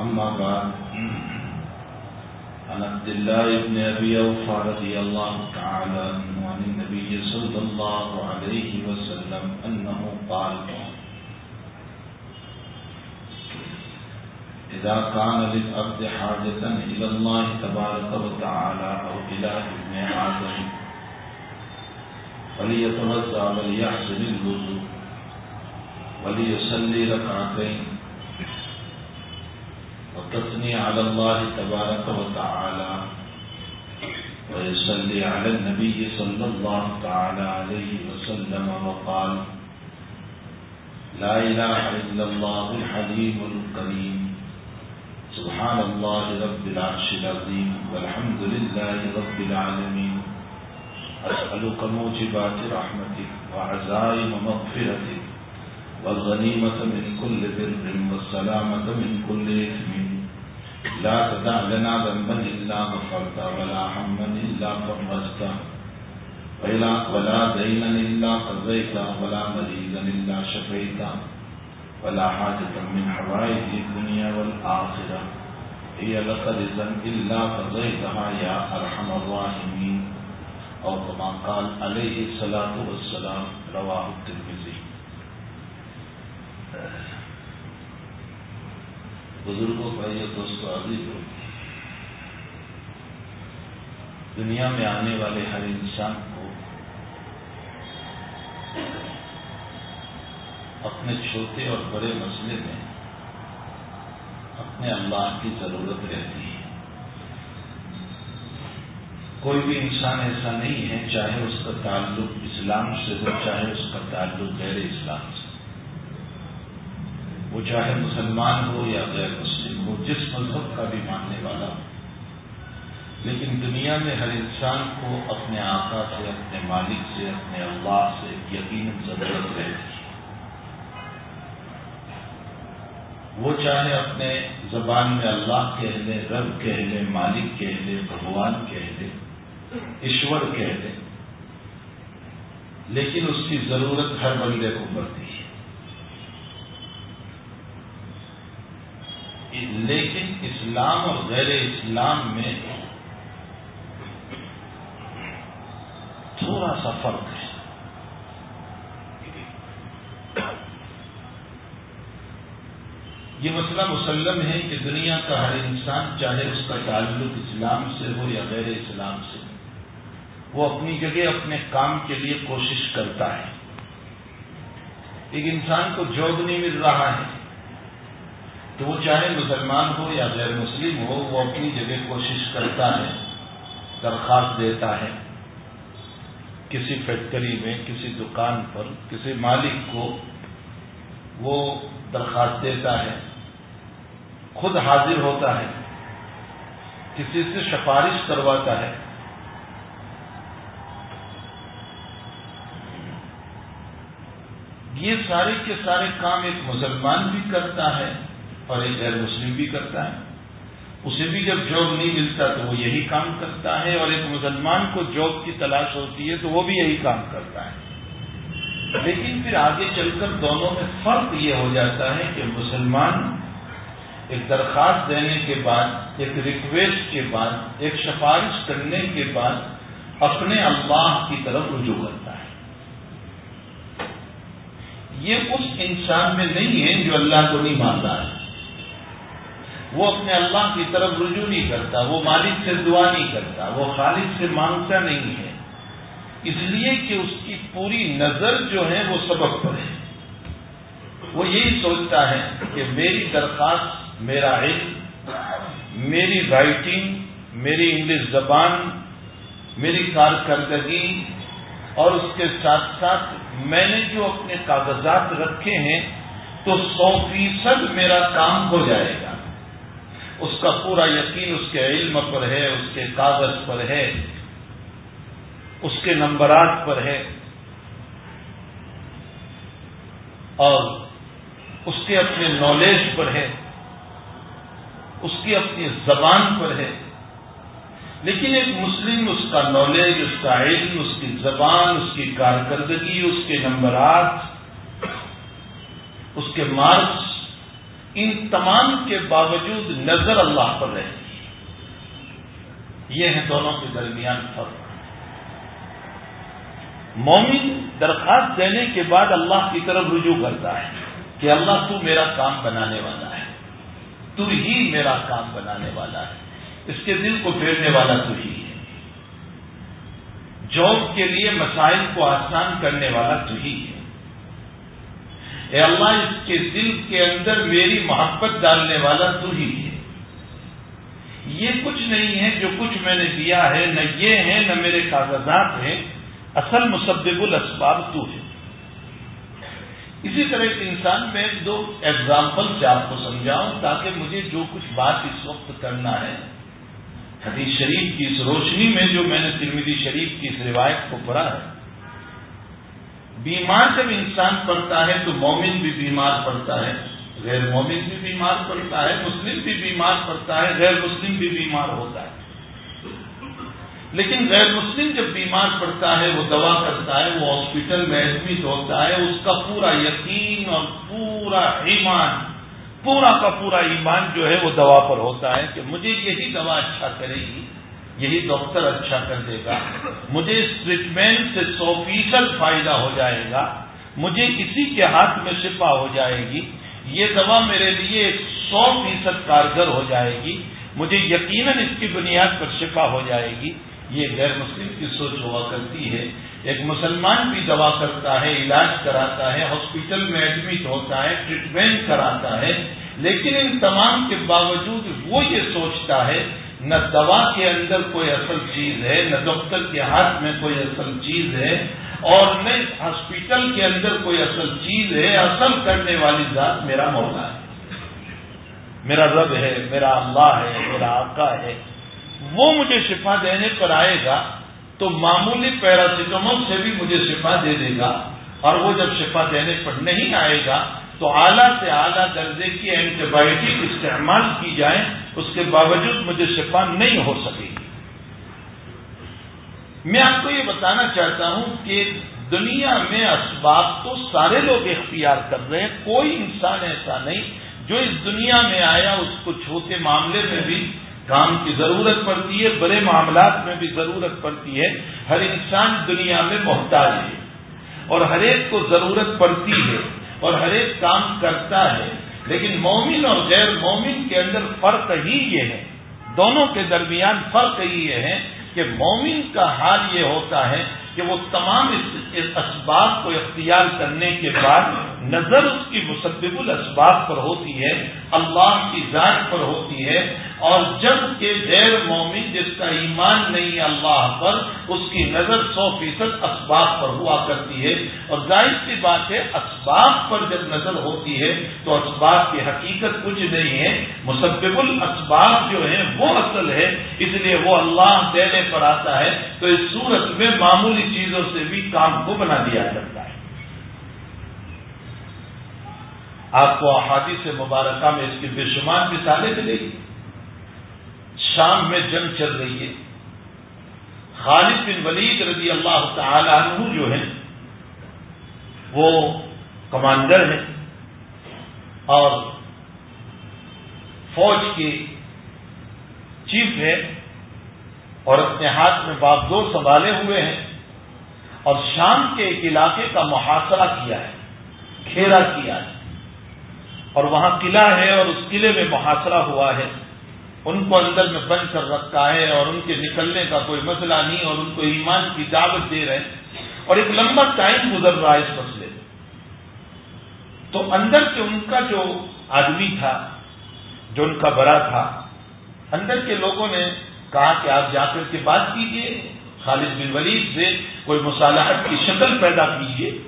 أما بعد. عن عبد الله بن أبي أوفى رضي الله تعالى عنه عن النبي صلى الله عليه وسلم أنه قال، إذا كان للأرض حاجة إلى الله تبارك وتعالى أو إلى ابن آدم فليتوزع وليحسن الوضوء وليصلي ركعتين. وتثني على الله تبارك وتعالى ويصلي على النبي صلى الله تعالى عليه وسلم وقال لا إله إلا الله الحليم الكريم سبحان الله رب العرش العظيم والحمد لله رب العالمين أسألك موجبات رحمتك وعزائم مغفرتك والغنيمة من كل بر والسلامة من كل إثم لا تدع لنا ذنبا إلا غفرت ولا هما إلا فرجت ولا ولا دينا إلا قضيت ولا مريضا إلا شفيت ولا حاجة من حوائج الدنيا والآخرة. هي لك رزا إلا قضيتها يا أرحم الراحمين. أو كما قال عليه الصلاة والسلام، رواه الترمذي. بزرگوں بھائی دوستوں عزیز ہو دنیا میں آنے والے ہر انسان کو اپنے چھوٹے اور بڑے مسئلے میں اپنے اللہ کی ضرورت رہتی ہے۔ کوئی بھی انسان ایسا نہیں ہے، چاہے اس کا تعلق اسلام سے ہو، چاہے اس کا تعلق غیر اسلام سے وہ چاہے مسلمان ہو یا غیر مسلم ہو، جس مذہب کا بھی ماننے والا ہو۔ لیکن دنیا میں ہر انسان کو اپنے آقا سے، اپنے مالک سے، اپنے اللہ سے یقیناً ضرورت رہتی ہے۔ وہ چاہے اپنے زبان میں اللہ کہہ لے، رب کہہ لے، مالک کہہ لے، بھگوان کہہ لے، ایشور کہہ لے، لیکن اس کی ضرورت ہر بندے کو پڑتی ہے۔ لیکن اسلام اور غیر اسلام میں تھوڑا سا فرق ہے۔ یہ مسئلہ مسلم ہے کہ دنیا کا ہر انسان چاہے اس کا تعلق اسلام سے ہو یا غیر اسلام سے، وہ اپنی جگہ اپنے کام کے لیے کوشش کرتا ہے۔ ایک انسان کو جاب نہیں مل رہا ہے۔ تو وہ چاہے مسلمان ہو یا غیر مسلم ہو، وہ اپنی جگہ کوشش کرتا ہے، درخواست دیتا ہے۔ کسی فیکٹری میں، کسی دکان پر، کسی مالک کو وہ درخواست دیتا ہے۔ خود حاضر ہوتا ہے۔ کسی سے سفارش کرواتا ہے۔ یہ سارے کے سارے کام ایک مسلمان بھی کرتا ہے۔ اور ایک غیر مسلم بھی کرتا ہے۔ اسے بھی جب جاب نہیں ملتا تو وہ یہی کام کرتا ہے اور ایک مسلمان کو جاب کی تلاش ہوتی ہے تو وہ بھی یہی کام کرتا ہے۔ لیکن پھر آگے چل کر دونوں میں فرق یہ ہو جاتا ہے کہ مسلمان ایک درخواست دینے کے بعد، ایک ریکویسٹ کے بعد، ایک سفارش کرنے کے بعد اپنے اللہ کی طرف رجوع کرتا ہے۔ یہ اس انسان میں نہیں ہے جو اللہ کو نہیں مانتا ہے۔ وہ اپنے اللہ کی طرف رجوع نہیں کرتا، وہ مالک سے دعا نہیں کرتا، وہ خالد سے مانگتا نہیں ہے۔ اس لیے کہ اس کی پوری نظر جو ہے وہ سبق پر ہے۔ وہ یہی سوچتا ہے کہ میری درخواست، میرا علم، میری رائٹنگ، میری انگلش زبان، میری کارکردگی اور اس کے ساتھ ساتھ میں نے جو اپنے کاغذات رکھے ہیں تو سو فیصد میرا کام ہو جائے گا۔ اس کا پورا یقین اس کے علم پر ہے، اس کے کاغذ پر ہے، اس کے نمبرات پر ہے۔ اور اس کے اپنے نالج پر ہے، اس کی اپنی زبان پر ہے۔ لیکن ایک مسلم اس کا نالج اس کا علم، اس کی زبان، اس کی کارکردگی، اس کے نمبرات، اس کے مارکس ان تمام کے باوجود نظر اللہ پر رہے۔ یہ ہے دونوں کے درمیان فرق۔ مومن درخواست دینے کے بعد اللہ کی طرف رجوع کرتا ہے کہ اللہ تو میرا کام بنانے والا ہے، تو ہی میرا کام بنانے والا ہے۔ اس کے دل کو پھیرنے والا تو ہی ہے۔ جاب کے لیے مسائل کو آسان کرنے والا تو ہی ہے۔ اے اللہ، اس کے دل کے اندر میری محبت ڈالنے والا تو ہی ہے۔ یہ کچھ نہیں ہے جو کچھ میں نے دیا ہے، نہ یہ ہے، نہ میرے کاغذات ہیں۔ اصل مسبب الاسباب تو ہے۔ اسی طرح ایک انسان، میں دو ایگزامپل سے آپ کو سمجھاؤں تاکہ مجھے جو کچھ بات اس وقت کرنا ہے، حدیث شریف کی اس روشنی میں جو میں نے ترمیدی شریف کی اس روایت کو پڑھا ہے۔ بیمار جب انسان پڑتا ہے تو مومن بھی بیمار پڑتا ہے، غیر مومن بھی بیمار پڑتا ہے، مسلم بھی بیمار پڑتا ہے، غیر مسلم بھی بیمار ہوتا ہے۔ لیکن غیر مسلم جب بیمار پڑتا ہے، وہ دوا کرتا ہے، وہ ہاسپٹل میں ایڈمٹ ہوتا ہے، اس کا پورا یقین اور پورا ایمان، پورا کا پورا ایمان جو ہے وہ دوا پر ہوتا ہے کہ مجھے یہی دوا اچھا کرے گی۔ یہی ڈاکٹر اچھا کر دے گا۔ مجھے اس ٹریٹمنٹ سے سو فیصد فائدہ ہو جائے گا۔ مجھے اسی کے ہاتھ میں شفا ہو جائے گی۔ یہ دوا میرے لیے سو فیصد کارگر ہو جائے گی۔ مجھے یقیناً اس کی بنیاد پر شفا ہو جائے گی۔ یہ غیر مسلم کی سوچ ہوا کرتی ہے۔ ایک مسلمان بھی دوا کرتا ہے، علاج کراتا ہے ہاسپٹل میں ایڈمٹ ہوتا ہے ٹریٹمنٹ کراتا ہے، لیکن ان تمام کے باوجود وہ یہ سوچتا ہے نہ دوا کے اندر کوئی اصل چیز ہے، نہ ڈاکٹر کے ہاتھ میں کوئی اصل چیز ہے اور نہ ہاسپٹل کے اندر کوئی اصل چیز ہے، اصل کرنے والی ذات میرا مولا ہے۔ میرا رب ہے، میرا اللہ ہے، میرا آقا ہے۔ وہ مجھے شفا دینے پر آئے گا تو معمولی پیراسیٹامول سے بھی مجھے شفا دے دے گا اور وہ جب شفا دینے پر نہیں آئے گا تو اعلیٰ سے اعلیٰ درجے کی اینٹی بایوٹک استعمال کی جائے، اس کے باوجود مجھے شفا نہیں ہو سکے گی۔ میں آپ کو یہ بتانا چاہتا ہوں کہ دنیا میں اسباب تو سارے لوگ اختیار کر رہے ہیں، کوئی انسان ایسا نہیں جو اس دنیا میں آیا، اس کو چھوٹے معاملے میں بھی کام کی ضرورت پڑتی ہے، بڑے معاملات میں بھی ضرورت پڑتی ہے۔ ہر انسان دنیا میں محتاج ہے اور ہر ایک کو ضرورت پڑتی ہے۔ اور ہر ایک کام کرتا ہے، لیکن مومن اور غیر مومن کے اندر فرق ہی یہ ہے۔ دونوں کے درمیان فرق ہی یہ ہے کہ مومن کا حال یہ ہوتا ہے کہ وہ تمام اسباب کو اختیار کرنے کے بعد نظر اس کی مسبب الاسباب پر ہوتی ہے، اللہ کی ذات پر ہوتی ہے اور جبکہ غیر مومن جس کا ایمان نہیں اللہ پر، اس کی نظر سو فیصد اسباب پر ہوا کرتی ہے۔ اور ظاہر سی بات ہے، اسباب پر جب نظر ہوتی ہے تو اسباب کی حقیقت کچھ نہیں ہے۔ مسبب الاسباب جو ہیں وہ اصل ہے، اس لیے وہ اللہ دینے پر آتا ہے۔ تو اس صورت میں معمولی چیزوں سے بھی کام کو بنا دیا جاتا ہے۔ آپ کو احادیث مبارکہ میں اس کی بے شمار مثالیں ملے گی شام میں جنگ چل رہی ہے۔ خالد بن ولید رضی اللہ تعالی عنہ جو ہے وہ کمانڈر ہے اور فوج کے چیف ہے اور اپنے ہاتھ میں باغدور سنبھالے ہوئے ہیں اور شام کے ایک علاقے کا محاصرہ کیا ہے کھیرا کیا ہے۔ اور وہاں قلعہ ہے اور اس قلعے میں محاصرہ ہوا ہے۔ ان کو اندر میں بند کر رکھا ہے اور ان کے نکلنے کا کوئی مسئلہ نہیں اور ان کو ایمان کی دعوت دے رہے ہیں۔ اور ایک لمبا ٹائم گزر رہا ہے اس مسئلے میں۔ تو اندر سے ان کا جو آدمی تھا، جو ان کا بڑا تھا، اندر کے لوگوں نے کہا کہ آپ جا کر کے بات کیجیے خالد بن ولید سے کوئی مصالحت کی شکل پیدا کیجیے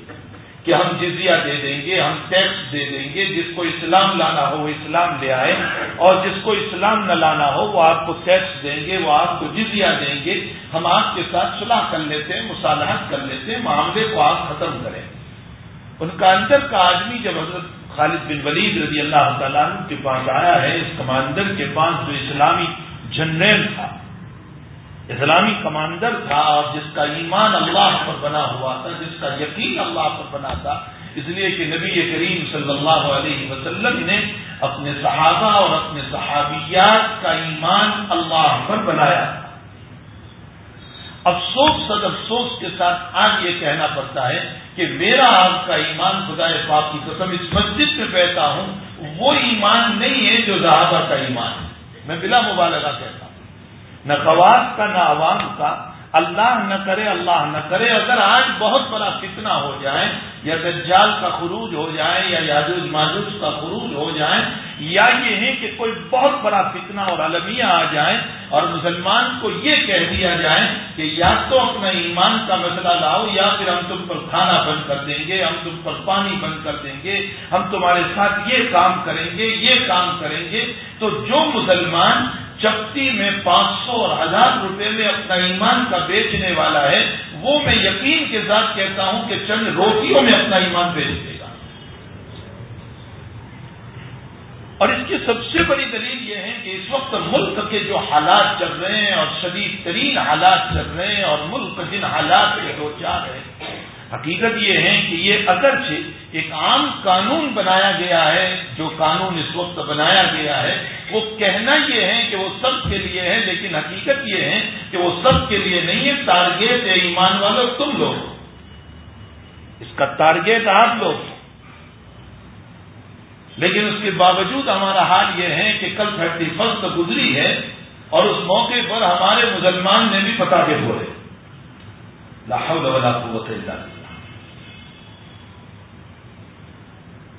کہ ہم جزیہ دے دیں گے، ہم ٹیکس دے دیں گے، جس کو اسلام لانا ہو وہ اسلام لے آئے اور جس کو اسلام نہ لانا ہو وہ آپ کو ٹیکس دیں گے، وہ آپ کو جزیہ دیں گے۔ ہم آپ کے ساتھ صلاح کر لیتے ہیں، مصالحت کر لیتے ہیں، معاملے کو آپ ختم کریں۔ ان کا اندر کا آدمی جب حضرت خالد بن ولید رضی اللہ تعالیٰ کے پاس آیا ہے، اس کمانڈر کے پاس جو اسلامی جنرل تھا اسلامی کمانڈر تھا اور جس کا ایمان اللہ پر بنا ہوا تھا، جس کا یقین اللہ پر بنا تھا۔ اس لیے کہ نبی کریم صلی اللہ علیہ وسلم نے اپنے صحابہ اور اپنے صحابیات کا ایمان اللہ پر بنایا۔ افسوس صد افسوس کے ساتھ آج یہ کہنا پڑتا ہے کہ میرا آپ کا ایمان خدا پاک کی قسم اس مسجد میں بیٹھا ہوں، وہ ایمان نہیں ہے جو صحابہ کا ایمان ہے۔ میں بلا مبالغہ کہتا ہوں۔ نہ قواس کا، نہ عوام کا۔ اللہ نہ کرے، اللہ نہ کرے۔ اگر آج بہت بڑا فتنہ ہو جائے، یا دجال کا خروج ہو جائے، یا یاجوج ماجوج کا خروج ہو جائے، یا یہ ہے کہ کوئی بہت بڑا فتنہ اور المیہ آ جائے اور مسلمان کو یہ کہہ دیا جائے کہ یا تو اپنا ایمان کا مسئلہ لاؤ، یا پھر ہم تم پر کھانا بند کر دیں گے، ہم تم پر پانی بند کر دیں گے، ہم تمہارے ساتھ یہ کام کریں گے، یہ کام کریں گے۔ تو جو مسلمان چپتی میں پانچ سو اور ہزار روپے میں اپنا ایمان کا بیچنے والا ہے، وہ میں یقین کے ساتھ کہتا ہوں کہ چند روٹیوں میں اپنا ایمان بیچ دے گا۔ اور اس کی سب سے بڑی دلیل یہ ہے کہ اس وقت ملک کے جو حالات چل رہے ہیں اور شدید ترین حالات چل رہے ہیں اور ملک جن حالات کے دو چار ہیں حقیقت یہ ہے کہ یہ اگرچہ ایک عام قانون بنایا گیا ہے، جو قانون اس وقت بنایا گیا ہے، وہ کہنا یہ ہے کہ وہ سب کے لیے ہے، لیکن حقیقت یہ ہے کہ وہ سب کے لیے نہیں ہے ٹارگیٹ ہے ایمان والو تم لوگ۔ اس کا ٹارگیٹ آپ لوگ۔ لیکن اس کے باوجود ہمارا حال یہ ہے کہ کل تھرٹی فرسٹ گزری ہے اور اس موقع پر ہمارے مسلمان نے بھی پتا کے بولے لاہور قوت اللہ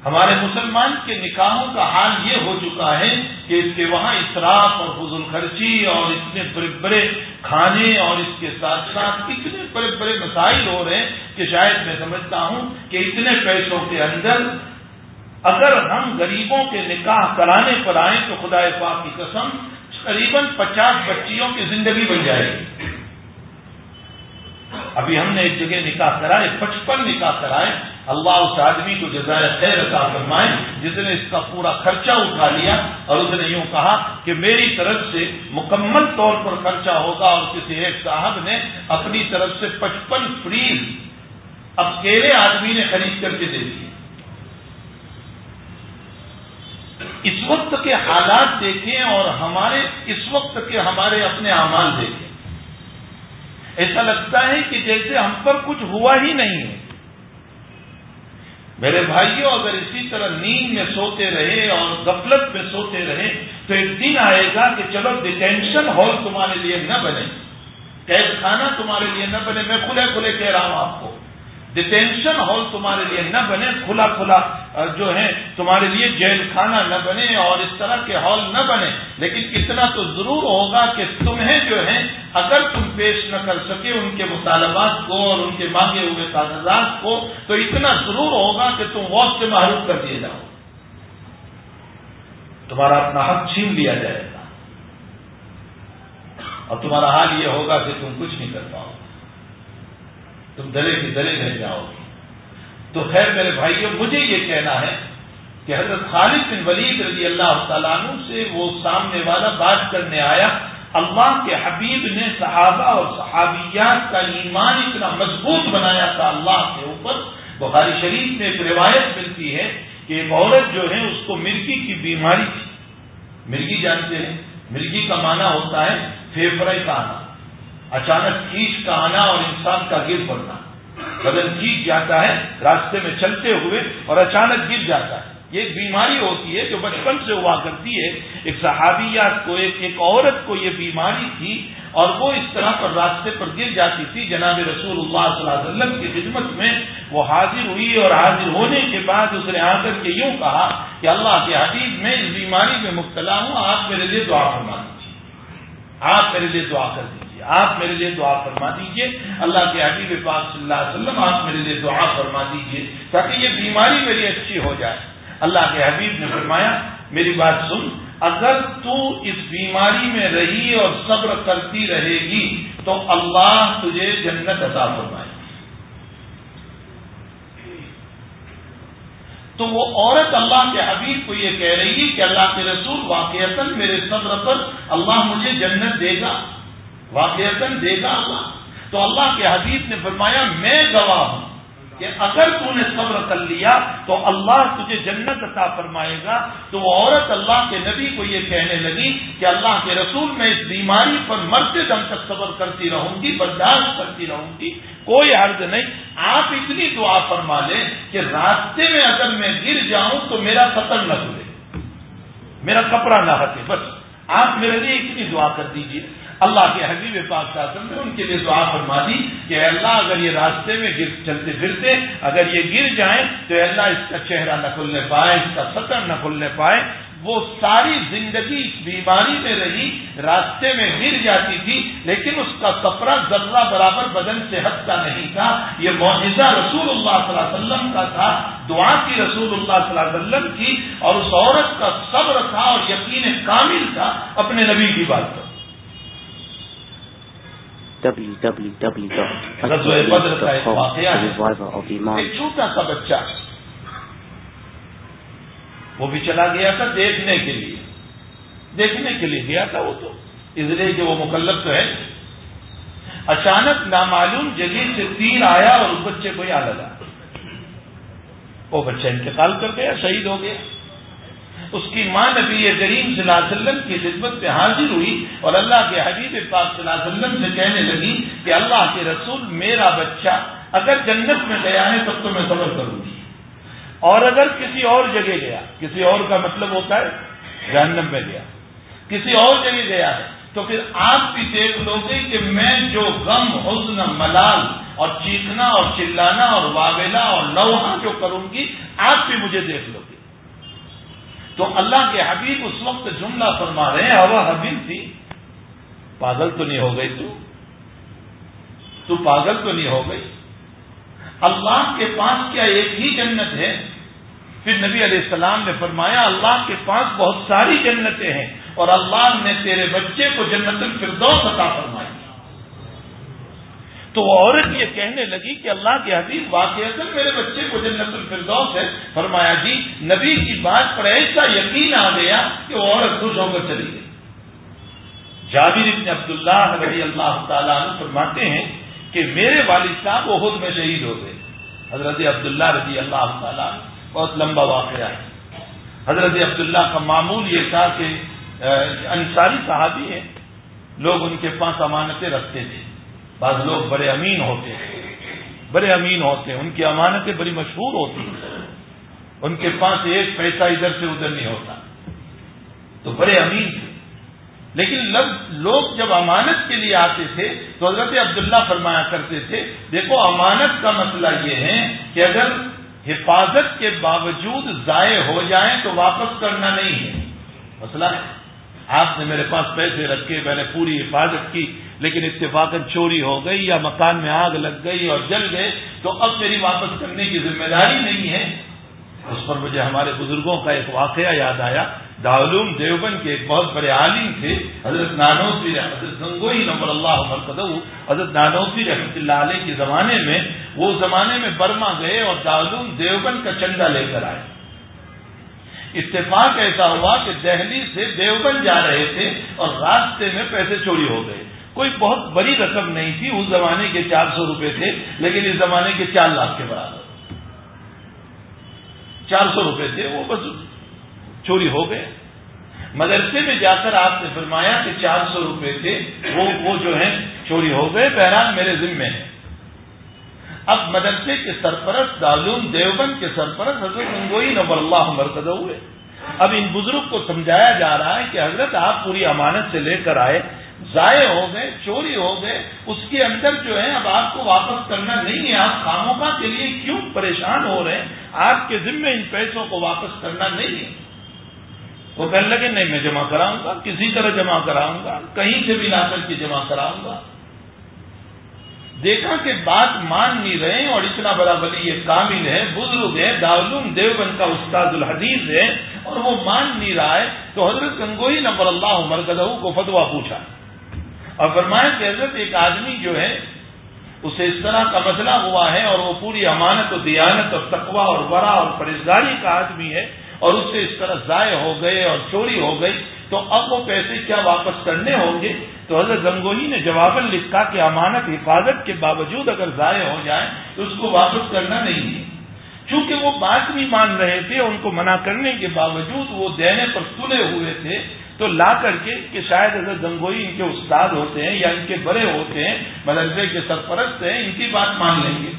ہمارے مسلمان کے نکاحوں کا حال یہ ہو چکا ہے کہ اس کے وہاں اطراف اور فضول خرچی اور اتنے بڑے بڑے کھانے اور اس کے ساتھ ساتھ اتنے بڑے بڑے مسائل ہو رہے ہیں کہ شاید میں سمجھتا ہوں کہ اتنے پیسوں کے اندر اگر ہم غریبوں کے نکاح کرانے پر آئیں تو خدا پاک کی قسم قریب پچاس بچیوں کی زندگی بن جائے گی۔ ابھی ہم نے ایک جگہ نکاح کرائے، پچپن نکاح کرائے اللہ اس آدمی کو جزائے خیر عطا فرمائے، جس نے اس کا پورا خرچہ اٹھا لیا اور اس نے یوں کہا کہ میری طرف سے مکمل طور پر خرچہ ہوگا اور کسی ایک صاحب نے اپنی طرف سے پچپن فریز اکیلے آدمی نے خرید کر کے دے دیے۔ اس وقت کے حالات دیکھیں اور ہمارے، اس وقت کے ہمارے اپنے اعمال دیکھیں۔ ایسا لگتا ہے کہ جیسے ہم پر کچھ ہوا ہی نہیں ہے۔ میرے بھائیوں اگر اسی طرح نیند میں سوتے رہے اور غفلت میں سوتے رہے تو ایک دن آئے گا کہ چلو ڈیٹینشن ہال تمہارے لیے نہ بنے۔ قید خانہ تمہارے لیے نہ بنے۔ میں کھلے کھلے کہہ رہا ہوں آپ کو۔ ڈیٹینشن ہال تمہارے لیے نہ بنے، کھلا کھلا جو ہے تمہارے لیے جیل خانہ نہ بنے اور اس طرح کے ہال نہ بنے۔ لیکن اتنا تو ضرور ہوگا کہ تمہیں جو ہے اگر تم پیش نہ کر سکے ان کے مطالبات کو اور ان کے مانگے ہوئے کاغذات کو، تو اتنا ضرور ہوگا کہ تم وقت سے معروف کر دیے جاؤ۔ تمہارا اپنا حق چھین لیا جائے گا۔ اور تمہارا حال یہ ہوگا کہ تم کچھ نہیں کر پاؤ۔ تم دلے کی دلے رہ جاؤ گے تو خیر میرے بھائیوں مجھے یہ کہنا ہے کہ حضرت خالد بن ولید رضی اللہ تعالیٰ عنہ سے وہ سامنے والا بات کرنے آیا، اللہ کے حبیب نے صحابہ اور صحابیات کا ایمان اتنا مضبوط بنایا تھا اللہ کے اوپر۔ بخاری شریف میں ایک روایت ملتی ہے کہ ایک عورت جو ہے، اس کو مرگی کی بیماری تھی۔ مرگی جانتے ہیں، مرگی کا معنی ہوتا ہے فیفڑے کا آنا۔ اچانک کھینچ کا آنا اور انسان کا گر پڑنا۔ بدن کھینچ جاتا ہے، راستے میں چلتے ہوئے اور اچانک گر جاتا ہے۔ یہ ایک بیماری ہوتی ہے جو بچپن سے ہوا کرتی ہے۔ ایک صحابیات کو، ایک ایک عورت کو یہ بیماری تھی اور وہ اس طرح پر راستے پر گر جاتی تھی۔ جناب رسول اللہ صلی اللہ علیہ وسلم کی خدمت میں وہ حاضر ہوئی اور حاضر ہونے کے بعد اس نے آ کر کے یوں کہا کہ اللہ کے حدیث میں اس بیماری میں مبتلا ہوں، آپ میرے لیے دعا فرما دیجیے آپ میرے لیے دعا کر دیجیے دیجیے آپ میرے لیے دعا فرما دیجیے۔ اللہ کے حبیب پاک صلی اللہ علیہ وسلم، آپ میرے لیے دعا فرما دیجیے تاکہ یہ بیماری میری اچھی ہو جائے۔ اللہ کے حبیب نے فرمایا، میری بات سن، اگر تو اس بیماری میں رہی اور صبر کرتی رہے گی، تو اللہ تجھے جنت عطا فرمائے۔ تو وہ عورت اللہ کے حبیب کو یہ کہہ رہی کہ اللہ کے رسول واقع میرے صبر پر اللہ مجھے جنت دے گا۔ واقع دے گا اللہ۔ تو اللہ کے حبیب نے فرمایا، میں گواہ ہوں کہ اگر تو نے صبر کر لیا تو اللہ تجھے جنت عطا فرمائے گا۔ تو وہ عورت اللہ کے نبی کو یہ کہنے لگی کہ اللہ کے رسول، میں اس بیماری پر مرتے دم تک صبر کرتی رہوں گی، برداشت کرتی رہوں گی، کوئی حرض نہیں۔ آپ اتنی دعا فرما لیں کہ راستے میں اگر میں گر جاؤں تو میرا قطر نہ کھلے میرا کپڑا نہ ہٹے، بس۔ آپ میرے لیے اتنی دعا کر دیجیے اللہ کے حبیب پاک شاسن نے ان کے لیے دعا فرما دی کہ اللہ، اگر یہ راستے میں گر چلتے پھرتے، اگر یہ گر جائیں تو اللہ، اس کا چہرہ نہ کھلنے پائے، اس کا سطر نہ کھلنے پائے۔ وہ ساری زندگی اس بیماری میں رہی، راستے میں گر جاتی تھی، لیکن اس کا کپڑا ذرہ برابر بدن سے ہٹتا نہیں تھا۔ یہ معجزہ رسول اللہ صلی اللہ علیہ وسلم کا تھا، دعا کی رسول اللہ صلی اللہ علیہ وسلم کی، اور اس عورت کا صبر تھا اور یقین کامل تھا اپنے نبی کی بات پر۔ سا بچہ وہ بھی چلا گیا تھا دیکھنے کے لیے۔ دیکھنے کے لیے گیا تھا وہ تو۔ اس لیے کہ وہ مکلب تو ہے۔ اچانک نامعلوم جگہ سے تیر آیا اور اس بچے کو یاد لگا وہ بچہ انتقال کر گیا، شہید ہو گیا۔ اس کی ماں نبی کریم صلی اللہ علیہ وسلم کی خدمت پہ حاضر ہوئی اور اللہ کے حبیب پاک صلی اللہ علیہ وسلم سے کہنے لگی کہ اللہ کے رسول میرا بچہ اگر جنت میں گیا ہے تب تو میں صبر کروں گی۔ اور اگر کسی اور جگہ گیا، کسی اور کا مطلب ہوتا ہے جہنم میں گیا۔ کسی اور جگہ گیا ہے، تو پھر آپ بھی دیکھ لو گے کہ میں جو غم حسن ملال اور چیخنا اور چلانا اور واویلا اور لوہا جو کروں گی، آپ بھی مجھے دیکھ لو گے۔ تو اللہ کے حبیب اس وقت جملہ فرما رہے ہیں، ہوا حبیب تھی۔ پاگل تو نہیں ہو گئی تو؟ تو پاگل تو نہیں ہو گئی۔ اللہ کے پاس کیا ایک ہی جنت ہے؟ پھر نبی علیہ السلام نے فرمایا، اللہ کے پاس بہت ساری جنتیں ہیں اور اللہ نے تیرے بچے کو جنت الفردوس عطا فرمائی۔ تو عورت یہ کہنے لگی کہ اللہ کے حبیب واقع میرے بچے کو جنت الفردوس ہے۔ فرمایا جی نبی کی بات پر ایسا یقین آ گیا کہ وہ عورت خوش ہو کر چلی گئی۔ جابر ابن عبداللہ رضی اللہ تعالیٰ عنہ فرماتے ہیں کہ میرے والد صاحب وہ خود میں شہید ہو گئے۔ حضرت عبداللہ رضی اللہ تعالیٰ بہت لمبا واقعہ ہے۔ حضرت عبداللہ کا معمول یہ تھا کہ انصاری صحابی ہیں۔ لوگ ان کے پاس امانتیں رکھتے تھے۔ بعض لوگ بڑے امین ہوتے ہیں، بڑے امین ہوتے ہیں، ان کی امانتیں بڑی مشہور ہوتی ہیں۔ ان کے پاس ایک پیسہ ادھر سے ادھر نہیں ہوتا۔ تو بڑے امین تھے لیکن لوگ جب امانت کے لیے آتے تھے، تو حضرت عبداللہ فرمایا کرتے تھے، دیکھو امانت کا مسئلہ یہ ہے کہ اگر حفاظت کے باوجود ضائع ہو جائیں تو واپس کرنا نہیں ہے۔ مسئلہ ہے۔ آپ نے میرے پاس پیسے رکھے، میں نے پوری حفاظت کی۔ لیکن اتفاق چوری ہو گئی یا مکان میں آگ لگ گئی اور جل گئے، تو اب میری واپس کرنے کی ذمہ داری نہیں ہے۔ اس پر مجھے ہمارے بزرگوں کا ایک واقعہ یاد آیا۔ دارالعلوم دیوبند کے ایک بہت بڑے عالم تھے، حضرت نانوسی حضرت گنگوئی نمبر اللہ مرکز حضرت نانوسی رحمۃ اللہ علیہ کے زمانے میں، وہ زمانے میں برما گئے اور دارالعلوم دیوبند کا چندہ لے کر آئے۔ اتفاق ایسا ہوا کہ دہلی سے دیوبند جا رہے تھے اور راستے میں پیسے چوری ہو گئے۔ کوئی بہت بڑی رقم نہیں تھی، اس زمانے کے چار سو روپے تھے، لیکن اس زمانے کے چار لاکھ کے برابر۔ چار سو روپے تھے، وہ بس چوری ہو گئے۔ مدرسے میں جا کر آپ نے فرمایا کہ چار سو روپے تھے، وہ وہ جو ہیں، چوری ہو گئے۔ بہرحال میرے ذمے ہیں۔ اب مدرسے کے سرپرست دالون دیوبند کے سرپرست حضرت گنگوئی نبر اللہ مرکز ہوئے۔ اب ان بزرگ کو سمجھایا جا رہا ہے کہ حضرت آپ پوری امانت سے لے کر آئے۔ ضائع ہو گئے، چوری ہو گئے، اس کے اندر جو ہے اب آپ کو واپس کرنا نہیں ہے، آپ خاموقہ کے لیے کیوں پریشان ہو رہے ہیں؟ آپ کے ذمے ان پیسوں کو واپس کرنا نہیں ہے۔ وہ کہنے لگے، نہیں، میں جمع کراؤں گا، کسی طرح جمع کراؤں گا، کہیں سے بھی لا کر کے جمع کراؤں گا۔ دیکھا کہ بات مان نہیں رہے اور اتنا بڑا ولی یہ کامل ہے، بزرگ ہے، دارالعلوم دیوبند کا استاد الحدیث ہے اور وہ مان نہیں رہا ہے تو حضرت گنگوئی نمبر اللہ مرکز کو فتوا پوچھا۔ اور فرمایا کہ حضرت ایک آدمی جو ہے، اسے اس طرح کا مسئلہ ہوا ہے اور وہ پوری امانت و دیانت اور تقوا اور ورا اور پرہزگاری کا آدمی ہے اور اس سے اس طرح ضائع ہو گئے اور چوری ہو گئی، تو اب وہ پیسے کیا واپس کرنے ہوں گے؟ تو حضرت گنگوئی نے جواباً لکھا کہ امانت حفاظت کے باوجود اگر ضائع ہو جائے تو اس کو واپس کرنا نہیں ہے۔ چونکہ وہ بات نہیں مان رہے تھے، ان کو منع کرنے کے باوجود وہ دینے پر تلے ہوئے تھے تو لا کر کے کہ شاید اگر گنگوئی ان کے استاد ہوتے ہیں یا ان کے بڑے ہوتے ہیں، مدرسے کے سرپرست ہیں، ان کی بات مان لیں گے۔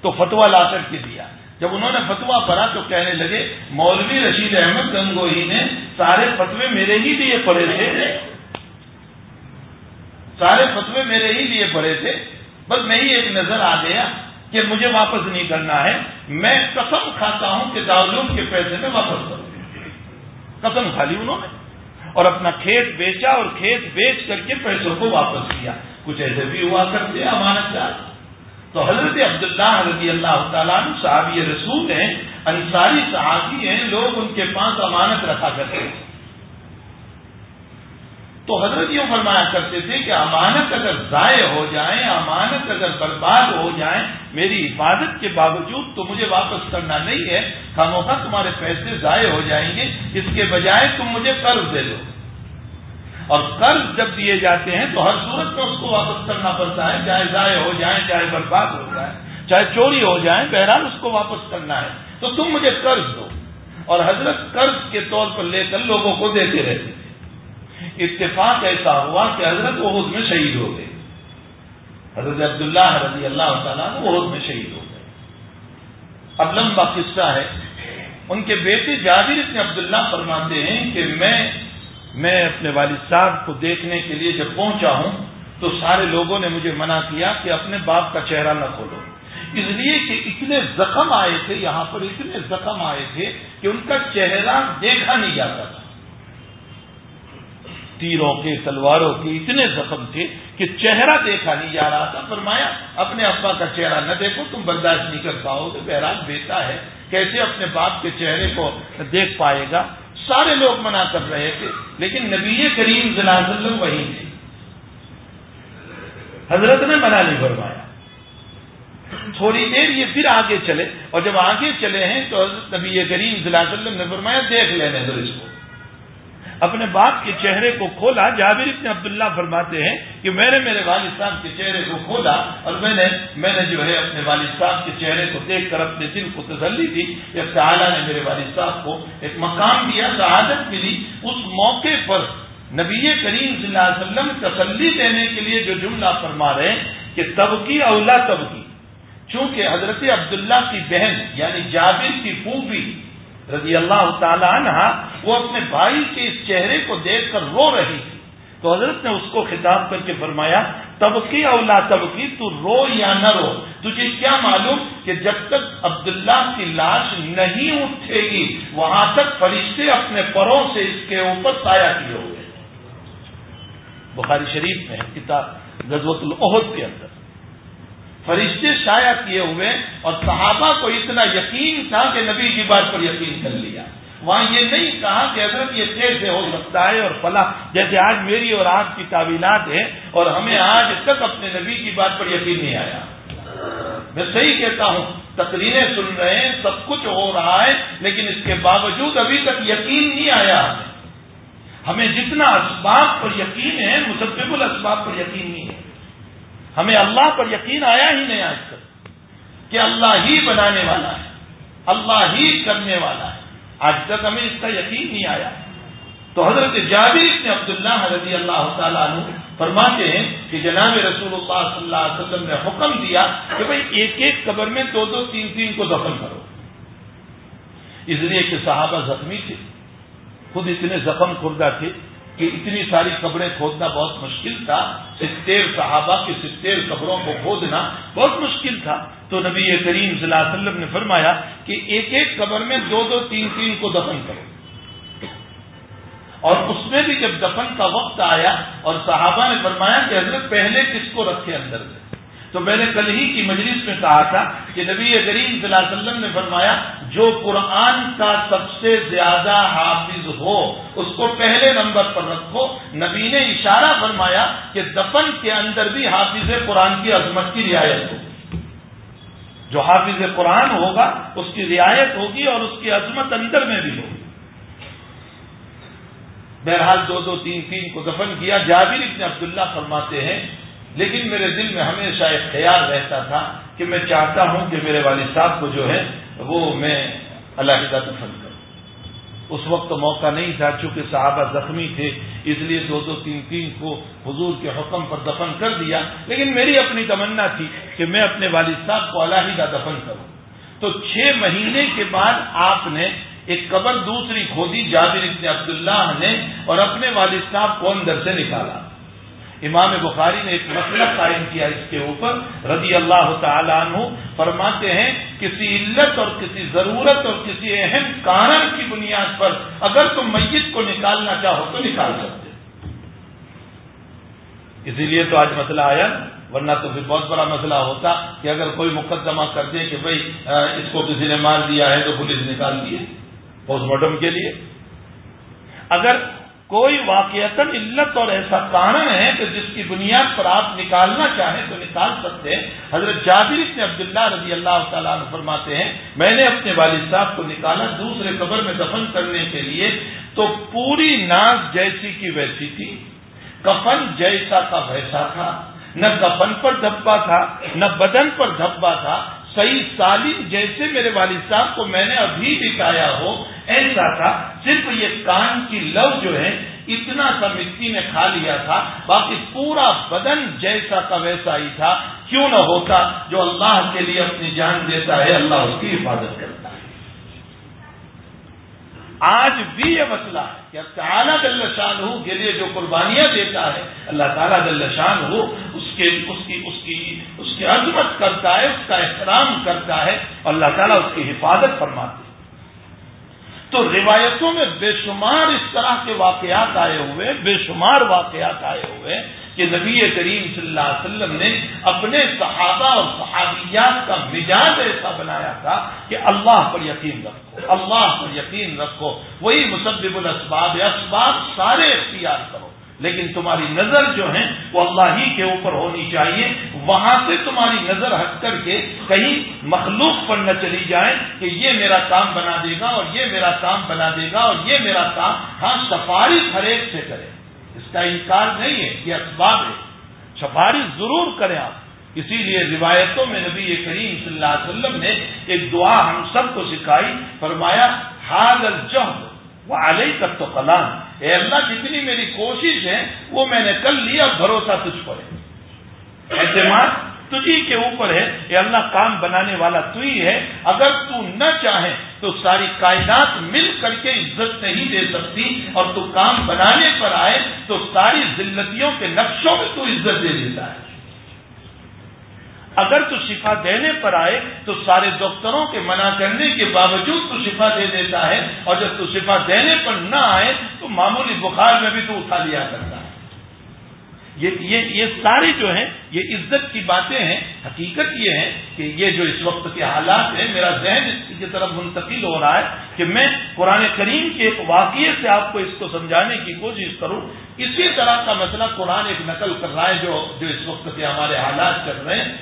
تو فتوا لا کر کے دیا۔ جب انہوں نے فتوا پڑھا تو کہنے لگے، مولوی رشید احمد گنگوئی نے سارے فتوے میرے ہی لیے پڑے تھے۔ سارے فتوے میرے ہی لیے پڑے تھے۔ بس میں ہی ایک نظر آ گیا کہ مجھے واپس نہیں کرنا ہے۔ میں قسم کھاتا ہوں کہ دارالعلوم کے پیسے میں واپس کروں۔ قسم کھا لی انہوں نے اور اپنا کھیت بیچا اور کھیت بیچ کر کے پیسوں کو واپس کیا۔ کچھ ایسے بھی ہوا کرتے امانت دار۔ تو حضرت عبداللہ رضی اللہ تعالیٰ صحابی رسول ہیں، انصاری صحابی ہیں، لوگ ان کے پاس امانت رکھا کرتے ہیں۔ تو حضرت یوں فرمایا کرتے تھے کہ امانت اگر ضائع ہو جائیں، امانت اگر برباد ہو جائیں، میری حفاظت کے باوجود تو مجھے واپس کرنا نہیں ہے خاموخواہ تمہارے پیسے ضائع ہو جائیں گے، اس کے بجائے تم مجھے قرض دے دو۔ اور قرض جب دیے جاتے ہیں تو ہر صورت میں اس کو واپس کرنا پڑتا ہے، چاہے ضائع ہو جائیں، چاہے برباد ہو جائے چاہے چوری ہو جائے بہرحال اس کو واپس کرنا ہے۔ تو تم مجھے قرض دو۔ اور حضرت قرض کے طور پر لے کر لوگوں کو دیتے رہتے۔ اتفاق ایسا ہوا کہ حضرت وہ میں شہید ہو گئے۔ حضرت عبداللہ رضی اللہ تعالیٰ وہ میں شہید ہو گئے۔ اب لمبا قصہ ہے۔ ان کے بیٹے جابر ابن عبداللہ فرماتے ہیں کہ میں میں اپنے والد صاحب کو دیکھنے کے لیے جب پہنچا ہوں تو سارے لوگوں نے مجھے منع کیا کہ اپنے باپ کا چہرہ نہ کھولو۔ اس لیے کہ اتنے زخم آئے تھے، یہاں پر اتنے زخم آئے تھے کہ ان کا چہرہ دیکھا نہیں جاتا تھا۔ تیروں کے تلواروں کے اتنے زخم تھے کہ چہرہ دیکھا نہیں جا رہا تھا۔ فرمایا، اپنے ابا کا چہرہ نہ دیکھو، تم برداشت نہیں کر پاؤ گے۔ بہرحال بیٹا ہے، کیسے اپنے باپ کے چہرے کو دیکھ پائے گا؟ سارے لوگ منع کر رہے تھے، لیکن نبی کریم ضلع وسلم وہی تھے۔ حضرت نے منع نہیں فرمایا۔ تھوڑی دیر یہ پھر آگے چلے، اور جب آگے چلے ہیں تو حضرت نبی کریم ضلع وسلم نے فرمایا، دیکھ لینے دو اس کو۔ اپنے باپ کے چہرے کو کھولا۔ جابر ابن عبداللہ فرماتے ہیں کہ میں نے میرے والد صاحب کے چہرے کو کھولا اور میں نے میں نے جو ہے اپنے والد صاحب کے چہرے کو دیکھ کر اپنے دل کو تسلی دی۔ ایک تعالیٰ نے میرے والد صاحب کو ایک مقام دیا، شہادت ملی، اس موقع پر نبی کریم صلی اللہ علیہ وسلم تسلی دینے کے لیے جو جملہ فرما رہے ہیں کہ تب کی اولا تب کی چونکہ حضرت عبداللہ کی بہن یعنی جابر کی پھوپھی رضی اللہ تعالی عنہ وہ اپنے بھائی کے اس چہرے کو دیکھ کر رو رہی۔ تھی تو حضرت نے اس کو خطاب کر کے فرمایا تبکی اولا تبکی تو رو یا نہ رو؟ تجھے کیا معلوم کہ جب تک عبداللہ کی لاش نہیں اٹھے گی، وہاں تک فرشتے اپنے پروں سے اس کے اوپر سایہ کیے ہوئے بخاری شریف میں کتاب غزوت العہد کے اندر۔ فرشتے شائع کیے ہوئے اور صحابہ کو اتنا یقین تھا کہ نبی کی بات پر یقین کر لیا۔ وہاں یہ نہیں کہا کہ حضرت یہ کیسے ہو سکتا ہے اور فلاں، جیسے آج میری اور آپ کی تعویلات ہیں اور ہمیں آج تک اپنے نبی کی بات پر یقین نہیں آیا۔ میں صحیح کہتا ہوں، تقریریں سن رہے ہیں، سب کچھ ہو رہا ہے، لیکن اس کے باوجود ابھی تک یقین نہیں آیا۔ ہمیں ہمیں جتنا اسباب پر یقین ہے، مسبب الاسباب پر یقین نہیں ہے۔ ہمیں اللہ پر یقین آیا ہی نہیں آج تک کہ اللہ ہی بنانے والا ہے، اللہ ہی کرنے والا ہے۔ آج تک ہمیں اس کا یقین نہیں آیا۔ تو حضرت جابر ابن عبداللہ رضی اللہ تعالیٰ عنہ فرماتے ہیں کہ جناب رسول اللہ صلی اللہ علیہ وسلم نے حکم دیا کہ بھائی ایک ایک قبر میں دو دو تین تین کو دفن کرو۔ اس لیے کہ صحابہ زخمی تھے، خود اتنے زخم خوردہ تھے۔ کہ اتنی ساری قبریں کھودنا بہت مشکل تھا ستیر صحابہ کی ستیر قبروں کو کھودنا بہت مشکل تھا۔ تو نبی کریم صلی اللہ علیہ وسلم نے فرمایا کہ ایک ایک قبر میں دو دو تین تین کو دفن کرو۔ اور اس میں بھی جب دفن کا وقت آیا اور صحابہ نے فرمایا کہ حضرت پہلے کس کو رکھے اندر میں تو میں نے کل ہی کی مجلس میں کہا تھا کہ نبی کریم صلی اللہ علیہ وسلم نے فرمایا، جو قرآن کا سب سے زیادہ حافظ ہو، اس کو پہلے نمبر پر رکھو۔ نبی نے اشارہ فرمایا کہ دفن کے اندر بھی حافظ قرآن کی عظمت کی رعایت ہوگی۔ جو حافظ قرآن ہوگا، اس کی رعایت ہوگی اور اس کی عظمت اندر میں بھی ہوگی۔ بہرحال دو دو تین تین کو دفن کیا۔ جابر ابن عبداللہ فرماتے ہیں لیکن میرے دل میں ہمیشہ ایک خیال رہتا تھا کہ میں چاہتا ہوں کہ میرے والد صاحب کو جو ہے وہ میں علیحدہ دفن کروں۔ اس وقت موقع نہیں تھا، چونکہ صحابہ زخمی تھے، اس لیے دو دو تین تین کو حضور کے حکم پر دفن کر دیا۔ لیکن میری اپنی تمنا تھی کہ میں اپنے والد صاحب کو علیحدہ دفن کروں۔ تو چھ مہینے کے بعد آپ نے ایک قبر دوسری کھودی، جابر ابن عبداللہ نے، اور اپنے والد صاحب کو اندر سے نکالا۔ امام بخاری نے ایک مسئلہ قائم کیا اس کے اوپر، رضی اللہ تعالیٰ عنہ فرماتے ہیں، کسی علت اور کسی ضرورت اور کسی اہم کارن کی بنیاد پر اگر تم میت کو نکالنا چاہو تو نکال سکتے اسی لیے تو آج مسئلہ آیا، ورنہ تو پھر بہت بڑا مسئلہ ہوتا کہ اگر کوئی مقدمہ کر دے کہ بھائی اس کو کسی نے مار دیا ہے تو پولیس نکال دیے۔ پوسٹ مارٹم کے لیے۔ اگر کوئی واقعات علت اور ایسا کارن ہے کہ جس کی بنیاد پر آپ نکالنا چاہیں تو نکال سکتے حضرت جابر سے عبداللہ رضی اللہ تعالیٰ عنہ فرماتے ہیں، میں نے اپنے والد صاحب کو نکالا دوسرے قبر میں دفن کرنے کے لیے تو پوری ناز جیسی کی ویسی تھی۔ کفن جیسا کا ویسا تھا۔ نہ کفن پر دھبا تھا، نہ بدن پر دھبا تھا صحیح سالم جیسے میرے والد صاحب کو میں نے ابھی دکھایا ہو، ایسا تھا، صرف یہ کان کی لو جو ہے، اتنا سا مٹی نے کھا لیا تھا، باقی پورا بدن جیسا کا ویسا ہی تھا، کیوں نہ ہوتا جو اللہ کے لیے اپنی جان دیتا ہے، اللہ اس کی حفاظت کرتا ہے۔ آج بھی یہ مسئلہ ہے کہ تعالیٰ دل شان ہو کے لیے جو قربانیاں دیتا ہے، اللہ تعالیٰ دل شان ہو کے اس کی اس کی اس کی عظمت کرتا ہے، اس کا احترام کرتا ہے، اللہ تعالیٰ اس کی حفاظت فرماتے تو روایتوں میں بے شمار اس طرح کے واقعات آئے ہوئے، بے شمار واقعات آئے ہوئے کہ نبی کریم صلی اللہ علیہ وسلم نے اپنے صحابہ اور صحابیات کا مزاج ایسا بنایا تھا کہ اللہ پر یقین رکھو، اللہ پر یقین رکھو۔ وہی مسبب الاسباب، اسباب سارے اختیار کرو۔ لیکن تمہاری نظر جو ہے وہ اللہ ہی کے اوپر ہونی چاہیے۔ وہاں سے تمہاری نظر ہٹ کر کے کہیں مخلوق پر نہ چلی جائے کہ یہ میرا کام بنا دے گا اور یہ میرا کام بنا دے گا اور یہ میرا کام ہاں سفارش ہر ایک سے کرے۔ اس کا انکار نہیں ہے، یہ اسباب ہے۔ سفارش ضرور کریں آپ۔ اسی لیے روایتوں میں نبی کریم صلی اللہ علیہ وسلم نے ایک دعا ہم سب کو سکھائی، فرمایا حاض الجہد وہ علیہ کا تو کلام اے اللہ، جتنی میری کوشش ہے، وہ میں نے کل لیا بھروسہ تجھ پر ہے۔ اعتماد تجھی کے اوپر ہے۔ یہ اللہ، کام بنانے والا تو ہی ہے۔ اگر تو نہ چاہے، تو ساری کائنات مل کر کے عزت نہیں دے سکتی۔ اور تو کام بنانے پر آئے، تو ساری ذلتیوں کے نقشوں میں تو عزت دے دیتا ہے۔ اگر تو شفا دینے پر آئے تو سارے ڈاکٹروں کے منع کرنے کے باوجود تو شفا دے دیتا ہے اور جب تو شفا دینے پر نہ آئے تو معمولی بخار میں بھی تو اٹھا لیا کرتا ہے۔ یہ یہ, یہ ساری جو ہیں یہ عزت کی باتیں ہیں حقیقت یہ ہے کہ یہ جو اس وقت کے حالات ہیں میرا ذہن اس کی طرف منتقل ہو رہا ہے کہ میں قرآن کریم کے ایک واقعے سے آپ کو اس کو سمجھانے کی کوشش کروں۔ اسی طرح کا مسئلہ قرآن ایک نقل کر رہا ہے جو جو اس وقت کے ہمارے حالات چل رہے ہیں۔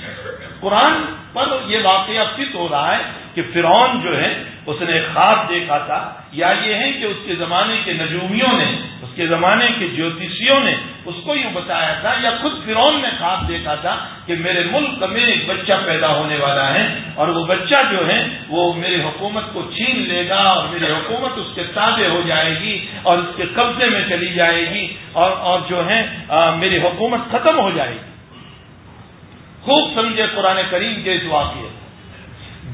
قرآن پر یہ واقعہ فٹ ہو رہا ہے کہ فرعون جو ہے، اس نے خواب دیکھا تھا۔ یا یہ ہے کہ اس کے زمانے کے نجومیوں نے، اس کے زمانے کے جوتشیوں نے اس کو یوں بتایا تھا یا خود فرعون نے خواب دیکھا تھا کہ میرے ملک میں ایک بچہ پیدا ہونے والا ہے اور وہ بچہ جو ہے، وہ میری حکومت کو چھین لے گا اور میری حکومت اس کے تابع ہو جائے گی اور اس کے قبضے میں چلی جائے گی اور اور جو ہے میری حکومت ختم ہو جائے گی۔ خوب سمجھے قرآن کریم کے اس واقعے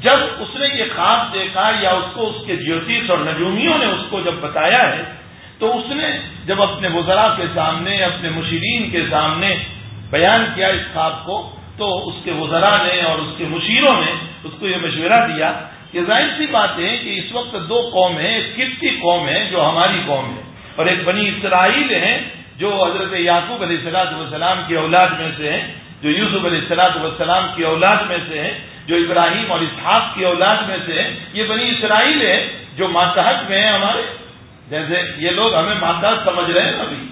جب اس نے یہ خواب دیکھا یا اس کو اس کے جیوتیش اور نجومیوں نے اس کو جب بتایا ہے، تو اس نے جب اپنے وزراء کے سامنے، اپنے مشیرین کے سامنے بیان کیا اس خواب کو، تو اس کے وزراء نے اور اس کے مشیروں نے اس کو یہ مشورہ دیا کہ ظاہر سی بات ہے کہ اس وقت دو قوم ہیں، ایک کپتی قوم ہے جو ہماری قوم ہے اور ایک بنی اسرائیل ہیں جو حضرت یعقوب علیہ السلاط والسلام کی اولاد میں سے ہیں۔ جو یوسف علیہ السلاط والسلام کی اولاد میں سے ہیں، جو ابراہیم اور اسحاق کی اولاد میں سے ہیں، یہ بنی اسرائیل ہے جو ماتحت میں ہیں ہمارے۔ جیسے یہ لوگ ہمیں ماتحت سمجھ رہے ہیں ابھی۔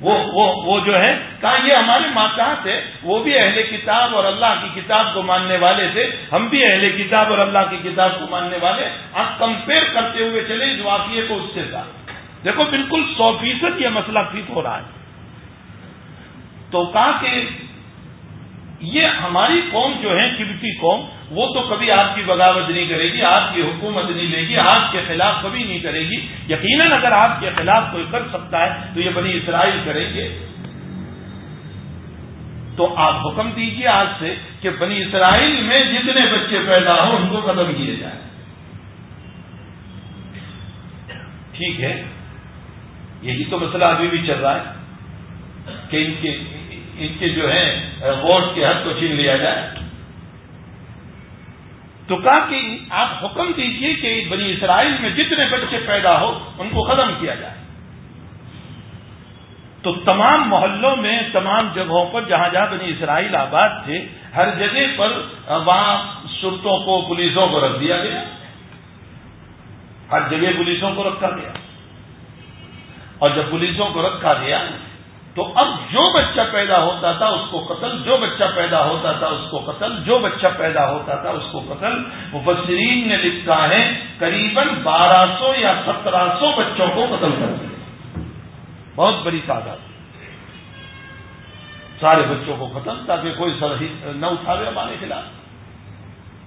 وہ وہ وہ جو ہے کہا یہ ہمارے ماتحت ہے وہ بھی اہل کتاب اور اللہ کی کتاب کو ماننے والے تھے۔ ہم بھی اہل کتاب اور اللہ کی کتاب کو ماننے والے آپ کمپیئر کرتے ہوئے چلے اس واقعے کو اس سے ساتھ۔ دیکھو، بالکل سو فیصد یہ مسئلہ فٹ ہو رہا ہے۔ تو کہا کہ یہ ہماری قوم جو ہے کبتی قوم، وہ تو کبھی آپ کی بغاوت نہیں کرے گی، آپ کی حکومت نہیں لے گی، آپ کے خلاف کبھی نہیں کرے گی۔ یقیناً اگر آپ کے خلاف کوئی کر سکتا ہے تو یہ بنی اسرائیل کریں گے۔ تو آپ حکم دیجیے آج سے کہ بنی اسرائیل میں جتنے بچے پیدا ہوں، ان کو قدم کیے جائیں۔ ٹھیک ہے؟ یہی تو مسئلہ ابھی بھی چل رہا ہے کہ ان کے ان کے جو ہے ووٹ کے حق کو چھین لیا جائے۔ تو کہا کہ آپ حکم دیجیے کہ بنی اسرائیل میں جتنے بچے پیدا ہو، ان کو ختم کیا جائے۔ تو تمام محلوں میں، تمام جگہوں پر جہاں جہاں بنی اسرائیل آباد تھے، ہر جگہ پر وہاں شرطوں کو پولیسوں کو رکھ دیا گیا۔ ہر جگہ پولیسوں کو رکھا گیا۔ اور جب پولیسوں کو رکھا گیا تو اب جو بچہ پیدا ہوتا تھا اس کو قتل، جو بچہ پیدا ہوتا تھا اس کو قتل، جو بچہ پیدا ہوتا تھا اس کو قتل۔ مفسرین نے لکھا ہے قریب بارہ سو یا سترہ سو بچوں کو قتل کر دیا۔ بہت بڑی تعداد۔ سارے بچوں کو قتل تاکہ کوئی سر نہ اٹھاوے ہمارے خلاف۔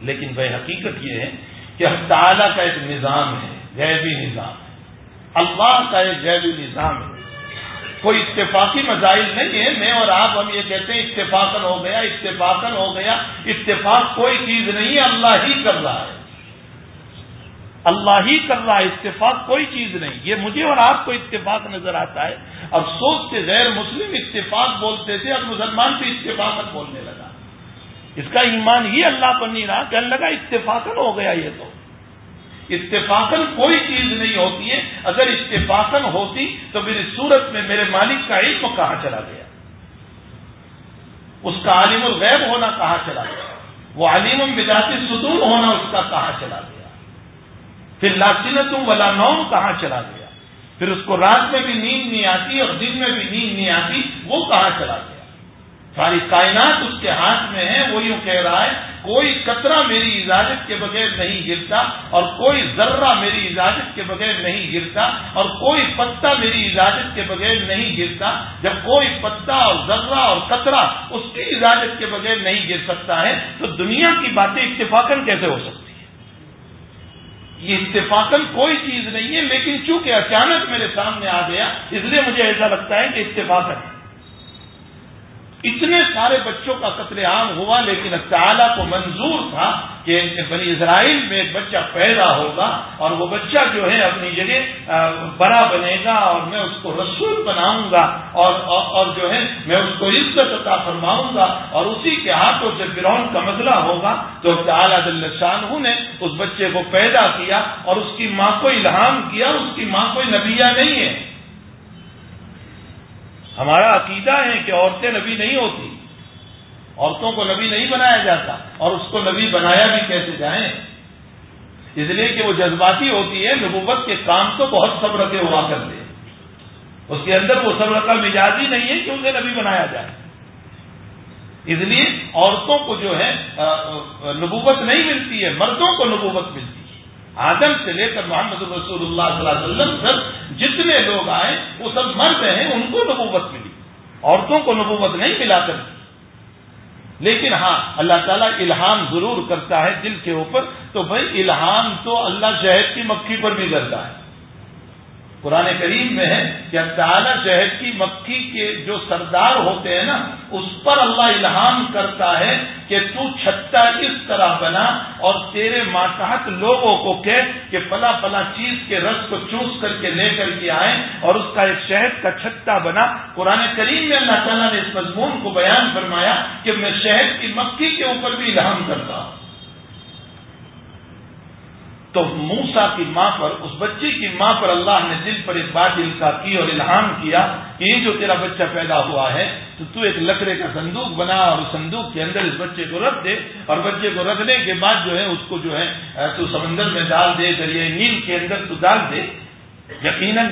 لیکن وہ حقیقت یہ ہے کہ تعالیٰ کا ایک نظام ہے، غیبی نظام۔ اللہ کا ایک غیبی نظام ہے۔ کوئی اتفاقی مسائل نہیں ہے۔ میں اور آپ ہم یہ کہتے ہیں اتفاقن ہو گیا اتفاقن ہو گیا۔ اتفاق کوئی چیز نہیں ہے اللہ ہی کر رہا ہے۔ اللہ ہی کر رہا ہے، اتفاق کوئی چیز نہیں۔ یہ مجھے اور آپ کو اتفاق نظر آتا ہے۔ اب سے غیر مسلم اتفاق بولتے تھے، اب مسلمان بھی اتفاقت بولنے لگا۔ اس کا ایمان ہی اللہ پر نہیں رہا کہنے لگا اتفاقن ہو گیا یہ تو۔ اتفاقن کوئی چیز نہیں ہوتی ہے۔ اگر اتفاقن ہوتی تو میری صورت میں میرے مالک کا علم کہاں چلا گیا؟ اس کا عالم الغیب ہونا کہاں چلا گیا؟ وہ عالم المجاتی ستون ہونا اس کا کہاں چلا گیا؟ پھر لاسنتوں والا نوم کہاں چلا گیا؟ پھر اس کو رات میں بھی نیند نہیں آتی اور دن میں بھی نیند نہیں آتی، وہ کہاں چلا گیا؟ ساری کائنات اس کے ہاتھ میں ہے وہ یوں کہہ رہا ہے کوئی قطرہ میری اجازت کے بغیر نہیں گرتا اور کوئی ذرہ میری اجازت کے بغیر نہیں گرتا اور کوئی پتا میری اجازت کے بغیر نہیں گرتا، جب کوئی پتا اور ذرہ اور قطرہ اس کی اجازت کے بغیر نہیں گر سکتا ہے، تو دنیا کی باتیں اتفاقن کیسے ہو سکتی ہیں؟ یہ اتفاقن کوئی چیز نہیں ہے، لیکن چونکہ اچانک میرے سامنے آ گیا، اس لیے مجھے ایسا لگتا ہے کہ اتفاقن اتنے سارے بچوں کا قتل عام ہوا، لیکن تعالیٰ کو منظور تھا کہ بنی اسرائیل میں ایک بچہ پیدا ہوگا اور وہ بچہ جو ہے اپنی جگہ بڑا بنے گا اور میں اس کو رسول بناؤں گا اور اور جو ہے میں اس کو عزت عطا فرماؤں گا اور اسی کے ہاتھوں سے فرعون کا مسئلہ ہوگا۔ تو تعالیٰ دل شاہ نے اس بچے کو پیدا کیا اور اس کی ماں کو الہام کیا اس کی ماں کوئی نبیہ نہیں ہے۔ ہمارا عقیدہ ہے کہ عورتیں نبی نہیں ہوتی، عورتوں کو نبی نہیں بنایا جاتا، اور اس کو نبی بنایا بھی کیسے جائیں؟ اس لیے کہ وہ جذباتی ہوتی ہے، نبوت کے کام تو بہت صبر کے ہوا کرتے اس کے اندر وہ صبر کا مزاج ہی نہیں ہے کہ اسے نبی بنایا جائے۔ اس لیے عورتوں کو جو ہے نبوت نہیں ملتی ہے، مردوں کو نبوت ملتی ہے۔ آدم سے لے کر محمد رسول اللہ صلی اللہ علیہ وسلم سر جتنے لوگ آئے، وہ سب مرد ہیں، ان کو نبوت ملی۔ عورتوں کو نبوت نہیں ملا کر لیکن ہاں اللہ تعالیٰ الہام ضرور کرتا ہے دل کے اوپر۔ تو بھائی، الہام تو اللہ شہد کی مکھی پر بھی کرتا ہے۔ قرآن کریم میں ہے کہ تعالیٰ شہر کی مکھی کے جو سردار ہوتے ہیں نا، اس پر اللہ الہام کرتا ہے کہ تو چھتا اس طرح بنا اور تیرے ماتحت لوگوں کو کہہ کہ پلا پلا چیز کے رس کو چوس کر کے لے کر کے آئے اور اس کا ایک شہد کا چھتا بنا۔ قرآن کریم میں اللہ تعالیٰ نے اس مضمون کو بیان فرمایا کہ میں شہد کی مکھی کے اوپر بھی الہام کرتا ہوں۔ تو موسا کی ماں پر، اس بچے کی ماں پر اللہ نے دل پر ایک بات کا کی اور الہام کیا کہ یہ جو تیرا بچہ پیدا ہوا ہے، تو تو ایک لکڑے کا صندوق بنا اور اس صندوق کے اندر اس بچے کو رکھ دے اور بچے کو رکھنے کے بعد جو ہے، اس کو جو ہے تو سمندر میں ڈال دے، دریائے نیل کے اندر تو ڈال دے۔ یقیناً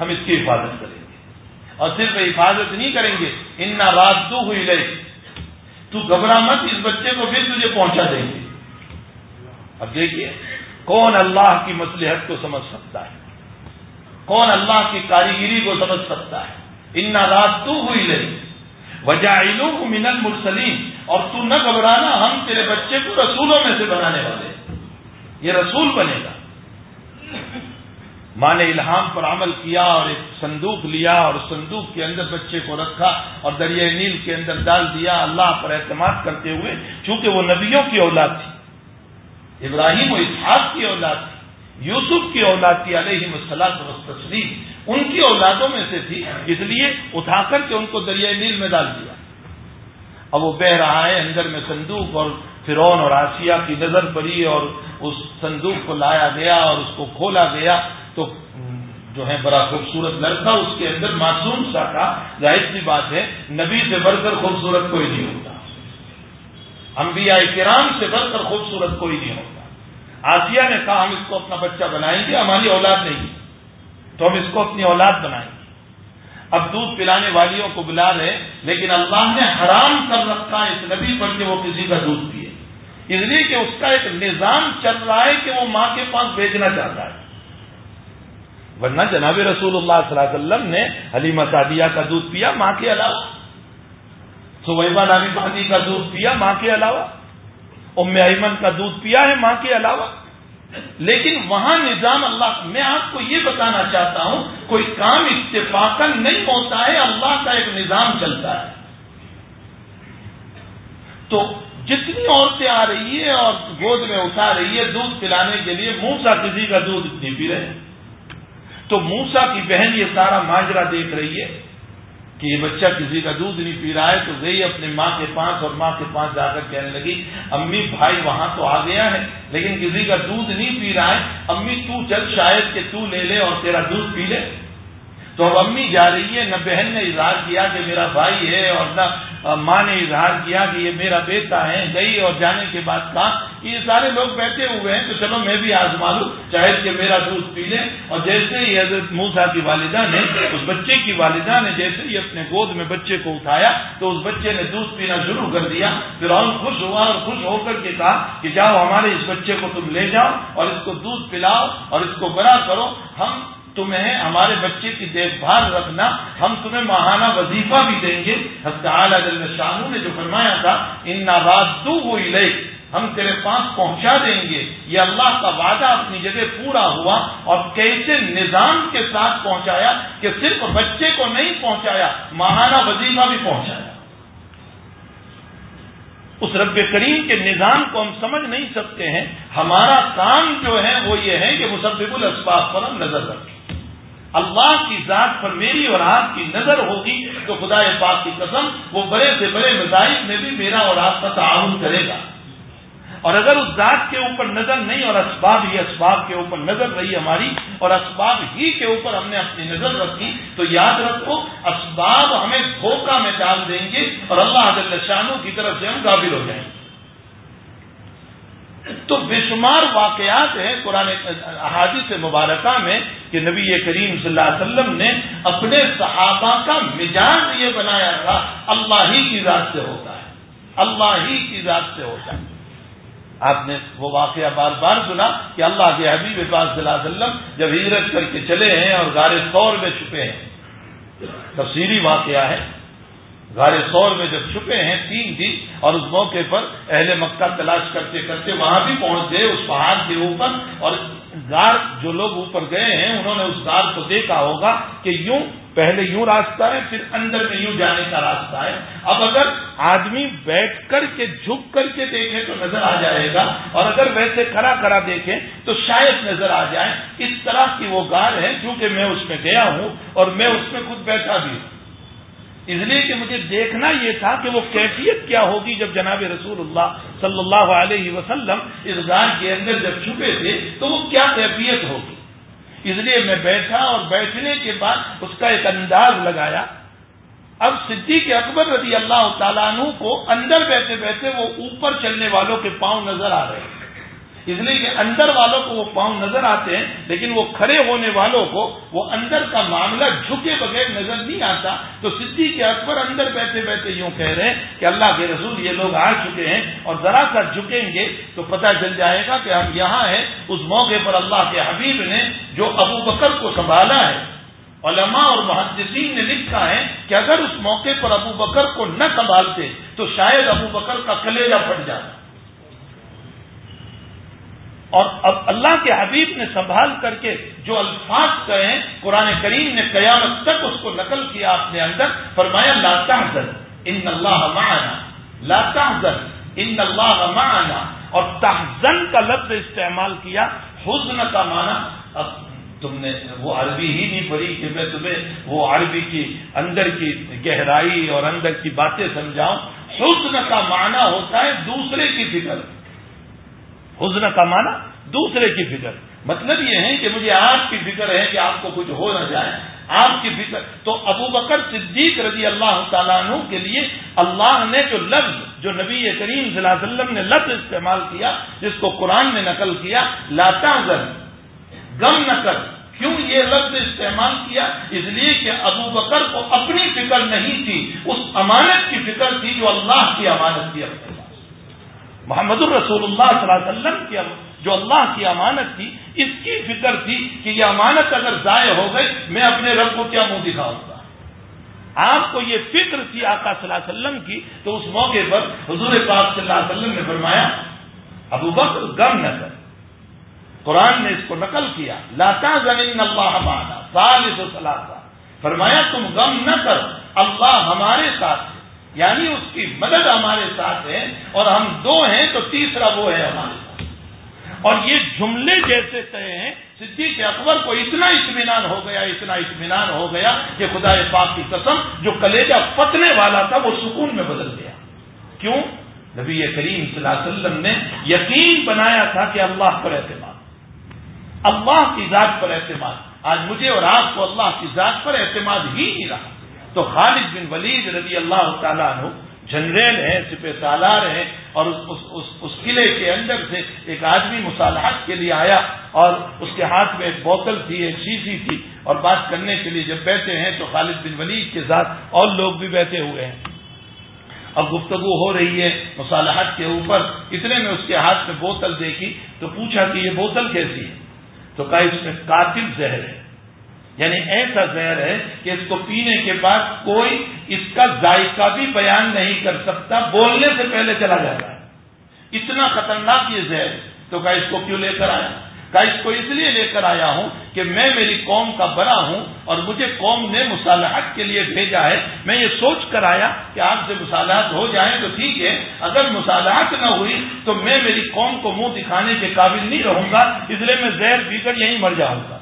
ہم اس کی حفاظت کریں گے۔ اور صرف حفاظت نہیں کریں گے، ان رات تو ہوئی رہی تو گھبرا مت، اس بچے کو پھر تجھے پہنچا دیں گے۔ اب دیکھیے، کون اللہ کی مصلحت کو سمجھ سکتا ہے؟ کون اللہ کی کاریگری کو سمجھ سکتا ہے؟ ان رات تو ہوئی رہی وجہ من المرسلین اور تو نہ گھبرانا، ہم تیرے بچے کو رسولوں میں سے بنانے والے یہ رسول بنے گا۔ ماں نے الہام پر عمل کیا اور ایک صندوق لیا اور صندوق کے اندر بچے کو رکھا اور دریائے نیل کے اندر ڈال دیا، اللہ پر اعتماد کرتے ہوئے، چونکہ وہ نبیوں کی اولاد تھی۔ ابراہیم و اسحاق کی اولاد تھی، یوسف کی اولاد تھی، علیہ مسلط و تسلیم ان کی اولادوں میں سے تھی، اس لیے اٹھا کر کے ان کو دریائے نیل میں ڈال دیا۔ اب وہ بہ رہا ہے اندر میں صندوق اور فرون اور آسیہ کی نظر پڑی اور اس صندوق کو لایا گیا اور اس کو کھولا گیا۔ تو جو ہے بڑا خوبصورت لڑکا اس کے اندر معصوم سا کا ظاہر سی بات ہے، نبی سے بڑھ کر خوبصورت کوئی نہیں ہوتا۔ انبیاء کرام سے بڑھ کر خوبصورت کوئی نہیں ہوتا۔ آسیہ نے کہا، ہم اس کو اپنا بچہ بنائیں گے، ہماری اولاد نہیں تو ہم اس کو اپنی اولاد بنائیں گے۔ اب دودھ پلانے والیوں کو بلا رہے، لیکن اللہ نے حرام کر رکھا اس نبی پر کہ وہ کسی کا دودھ پیے۔ اس لیے کہ اس کا ایک نظام چل رہا ہے کہ وہ ماں کے پاس بھیجنا چاہتا ہے۔ ورنہ جناب رسول اللہ صلی اللہ علیہ وسلم نے حلیمہ سعدیہ کا دودھ پیا ماں کے علاوہ۔ سویبہ نامی پانی کا دودھ پیا، ماں کے علاوہ۔ ام ایمن کا دودھ پیا ہے، ماں کے علاوہ۔ لیکن وہاں نظام اللہ، میں آپ کو یہ بتانا چاہتا ہوں، کوئی کام اتفاق نہیں ہوتا ہے، اللہ کا ایک نظام چلتا ہے۔ تو جتنی عورتیں آ رہی ہے اور گود میں اٹھا رہی ہے دودھ پلانے کے لیے منہ سا کسی کا دودھ نہیں پی رہے۔ تو موسا کی بہن یہ سارا ماجرا دیکھ رہی ہے۔ کہ یہ بچہ کسی کا دودھ نہیں پی رہا ہے تو گئی اپنے ماں کے پاس اور ماں کے پاس جا کر کہنے لگی، امی بھائی وہاں تو آ گیا ہے، لیکن کسی کا دودھ نہیں پی رہا ہے، امی تو چل شاید کہ تو لے لے اور تیرا دودھ پی لے۔ تو اب امی جا رہی ہے، نہ بہن نے اظہار کیا کہ میرا بھائی ہے اور نہ ماں نے اظہار کیا کہ یہ میرا بیٹا ہے، گئی اور جانے کے بعد کہا یہ سارے لوگ بیٹھے ہوئے ہیں تو چلو میں بھی آزما لوں، چاہے کہ میرا دودھ پی لیں۔ اور جیسے ہی حضرت موسا کی والدہ نے، اس بچے کی والدہ نے جیسے ہی اپنے گود میں بچے کو اٹھایا، تو اس بچے نے دودھ پینا شروع کر دیا۔ پھر اور خوش ہوا اور خوش ہو کر کے کہا کہ جاؤ ہمارے اس بچے کو تم لے جاؤ اور اس کو دودھ پلاؤ اور اس کو بڑا کرو۔ ہم تمہیں، ہمارے بچے کی دیکھ بھال رکھنا، ہم تمہیں ماہانہ وظیفہ بھی دیں گے۔ شاہوں نے جو فرمایا تھا، ان ناراض ہوئی ہم تیرے پاس پہنچا دیں گے۔ یہ اللہ کا وعدہ اپنی جگہ پورا ہوا اور کیسے نظام کے ساتھ پہنچایا کہ صرف بچے کو نہیں پہنچایا، ماہانہ وظیفہ بھی پہنچایا۔ اس رب کریم کے نظام کو ہم سمجھ نہیں سکتے ہیں۔ ہمارا کام جو ہے وہ یہ ہے کہ مسبب الاسباب پر ہم نظر رکھیں۔ اللہ کی ذات پر میری اور آپ کی نظر ہوگی تو خدا پاک کی قسم وہ بڑے سے بڑے مذاہب میں بھی میرا اور آپ کا تعاون کرے گا۔ اور اگر اس ذات کے اوپر نظر نہیں اور اسباب ہی اسباب کے اوپر نظر رہی ہماری اور اسباب ہی کے اوپر ہم نے اپنی نظر رکھی، تو یاد رکھو، اسباب ہمیں دھوکہ میں ڈال دیں گے اور اللہ حضرت شانوں کی طرف سے ہم قابل ہو جائیں گے۔ تو بے شمار واقعات ہیں قرآن احادیث مبارکہ میں کہ نبی کریم صلی اللہ علیہ وسلم نے اپنے صحابہ کا مزاج یہ بنایا تھا، اللہ ہی کی ذات سے ہوتا ہے، اللہ ہی کی ذات سے ہوتا ہے۔ آپ نے وہ واقعہ بار بار سنا کہ اللہ کے حبیب پاک صلی اللہ علیہ وسلم جب ہجرت کر کے چلے ہیں اور غار طور میں چھپے ہیں۔ تفصیلی واقعہ ہے۔ غار سور میں جب چھپے ہیں تین دن اور اس موقع پر اہل مکہ تلاش کرتے کرتے وہاں بھی پہنچ گئے، اس پہاڑ کے اوپر، اور غار جو لوگ اوپر گئے ہیں، انہوں نے اس غار کو دیکھا ہوگا کہ یوں پہلے یوں راستہ ہے، پھر اندر میں یوں جانے کا راستہ ہے۔ اب اگر آدمی بیٹھ کر کے، جھک کر کے دیکھے تو نظر آ جائے گا، اور اگر ویسے کھڑا کھڑا دیکھے تو شاید نظر آ جائے۔ اس طرح کی وہ گار ہے، کیونکہ میں اس میں گیا ہوں، اور میں اس میں خود بیٹھا بھی ہوں۔ اس لیے کہ مجھے دیکھنا یہ تھا کہ وہ کیفیت کیا ہوگی جب جناب رسول اللہ صلی اللہ علیہ وسلم اس غار کے اندر جب چھپے تھے تو وہ کیا کیفیت ہوگی؟ اس لیے میں بیٹھا اور بیٹھنے کے بعد اس کا ایک انداز لگایا۔ اب صدیق اکبر رضی اللہ تعالیٰ عنہ کو اندر بیٹھے بیٹھے وہ اوپر چلنے والوں کے پاؤں نظر آ رہے۔ ہیں اس لیے کہ اندر والوں کو وہ پاؤں نظر آتے ہیں، لیکن وہ کھڑے ہونے والوں کو وہ اندر کا معاملہ جھکے بغیر نظر نہیں آتا۔ تو سدھی کے اکبر اندر بیٹھے بیٹھے یوں کہہ رہے ہیں کہ اللہ کے رسول یہ لوگ آ چکے ہیں اور ذرا سا جھکیں گے تو پتہ چل جائے گا کہ ہم یہاں ہیں۔ اس موقع پر اللہ کے حبیب نے جو ابو بکر کو سنبھالا ہے، علماء اور محدثین نے لکھا ہے کہ اگر اس موقع پر ابو بکر کو نہ سنبھالتے تو شاید ابو بکر کا کلیجہ پھٹ جاتا۔ اور اب اللہ کے حبیب نے سنبھال کر کے جو الفاظ کہے قرآن کریم نے قیامت تک اس کو نقل کیا اپنے اندر، فرمایا، لا تحزن ان اللہ معنا، لا تحزن ان اللہ معنا، اور تحزن کا لفظ استعمال کیا، حزن کا معنی، اب تم نے وہ عربی ہی نہیں پڑھی کہ میں تمہیں وہ عربی کی اندر کی گہرائی اور اندر کی باتیں سمجھاؤں۔ حزن کا معنی ہوتا ہے دوسرے کی فکر۔ حزن کا معنی دوسرے کی فکر۔ مطلب یہ ہے کہ مجھے آپ کی فکر ہے کہ آپ کو کچھ ہو نہ جائے۔ آپ کی فکر۔ تو ابو بکر صدیق رضی اللہ تعالیٰ عنہ کے لیے اللہ نے جو لفظ جو نبی کریم صلی اللہ علیہ وسلم نے لفظ استعمال کیا، جس کو قرآن نے نقل کیا لاتا زن غم نہ کر۔ کیوں یہ لفظ استعمال کیا؟ اس لیے کہ ابو بکر کو اپنی فکر نہیں تھی، اس امانت کی فکر تھی جو اللہ کی امانت تھی اپنے محمد الرسول اللہ صلی اللہ علیہ وسلم کی جو اللہ کی امانت تھی، اس کی فکر تھی کہ یہ امانت اگر ضائع ہو گئی، میں اپنے رب کو کیا منہ دکھاؤں گا؟ آپ کو یہ فکر تھی آقا صلی اللہ علیہ وسلم کی، تو اس موقع پر حضور پاک صلی اللہ علیہ وسلم نے فرمایا، ابو بکر، غم نہ کر۔ قرآن نے اس کو نقل کیا لاتا زمین اللہ مانا سالس و فرمایا، تم غم نہ کر، اللہ ہمارے ساتھ یعنی اس کی مدد ہمارے ساتھ ہے اور ہم دو ہیں تو تیسرا وہ ہے ہمارے ساتھ۔ اور یہ جملے جیسے کہے ہیں، صدیق اکبر کو اتنا اطمینان ہو گیا، اتنا اطمینان ہو گیا کہ خدا پاک کی قسم، جو کلیجہ پتنے والا تھا، وہ سکون میں بدل گیا۔ کیوں؟ نبی کریم صلی اللہ علیہ وسلم نے یقین بنایا تھا کہ اللہ پر اعتماد۔ اللہ کی ذات پر اعتماد۔ آج مجھے اور آپ کو اللہ کی ذات پر اعتماد ہی نہیں رہا۔ تو خالد بن ولید رضی اللہ تعالیٰ عنہ جنریل ہیں سپہ سالار ہیں اور اس اس, اس, اس قلعے کے اندر سے ایک آدمی مصالحت کے لیے آیا اور اس کے ہاتھ میں ایک بوتل تھی ایک شیشی تھی اور بات کرنے کے لیے جب بیٹھے ہیں تو خالد بن ولید کے ساتھ اور لوگ بھی بیٹھے ہوئے ہیں۔ اب گفتگو ہو رہی ہے مصالحت کے اوپر اتنے میں اس کے ہاتھ میں بوتل دیکھی تو پوچھا کہ یہ بوتل کیسی ہے؟ تو کہا اس میں قاتل زہر ہے۔ یعنی ایسا زہر ہے کہ اس کو پینے کے بعد کوئی اس کا ذائقہ بھی بیان نہیں کر سکتا، بولنے سے پہلے چلا جاتا ہے۔ اتنا خطرناک یہ زہر تو کہا اس کو کیوں لے کر آیا؟ کہا اس کو اس لیے لے کر آیا ہوں کہ میں میری قوم کا بڑا ہوں اور مجھے قوم نے مصالحت کے لیے بھیجا ہے۔ میں یہ سوچ کر آیا کہ آپ سے مصالحت ہو جائیں تو ٹھیک ہے۔ اگر مصالحت نہ ہوئی تو میں میری قوم کو منہ دکھانے کے قابل نہیں رہوں گا، اس لیے میں زہر پی کر یہیں مر جاؤں گا۔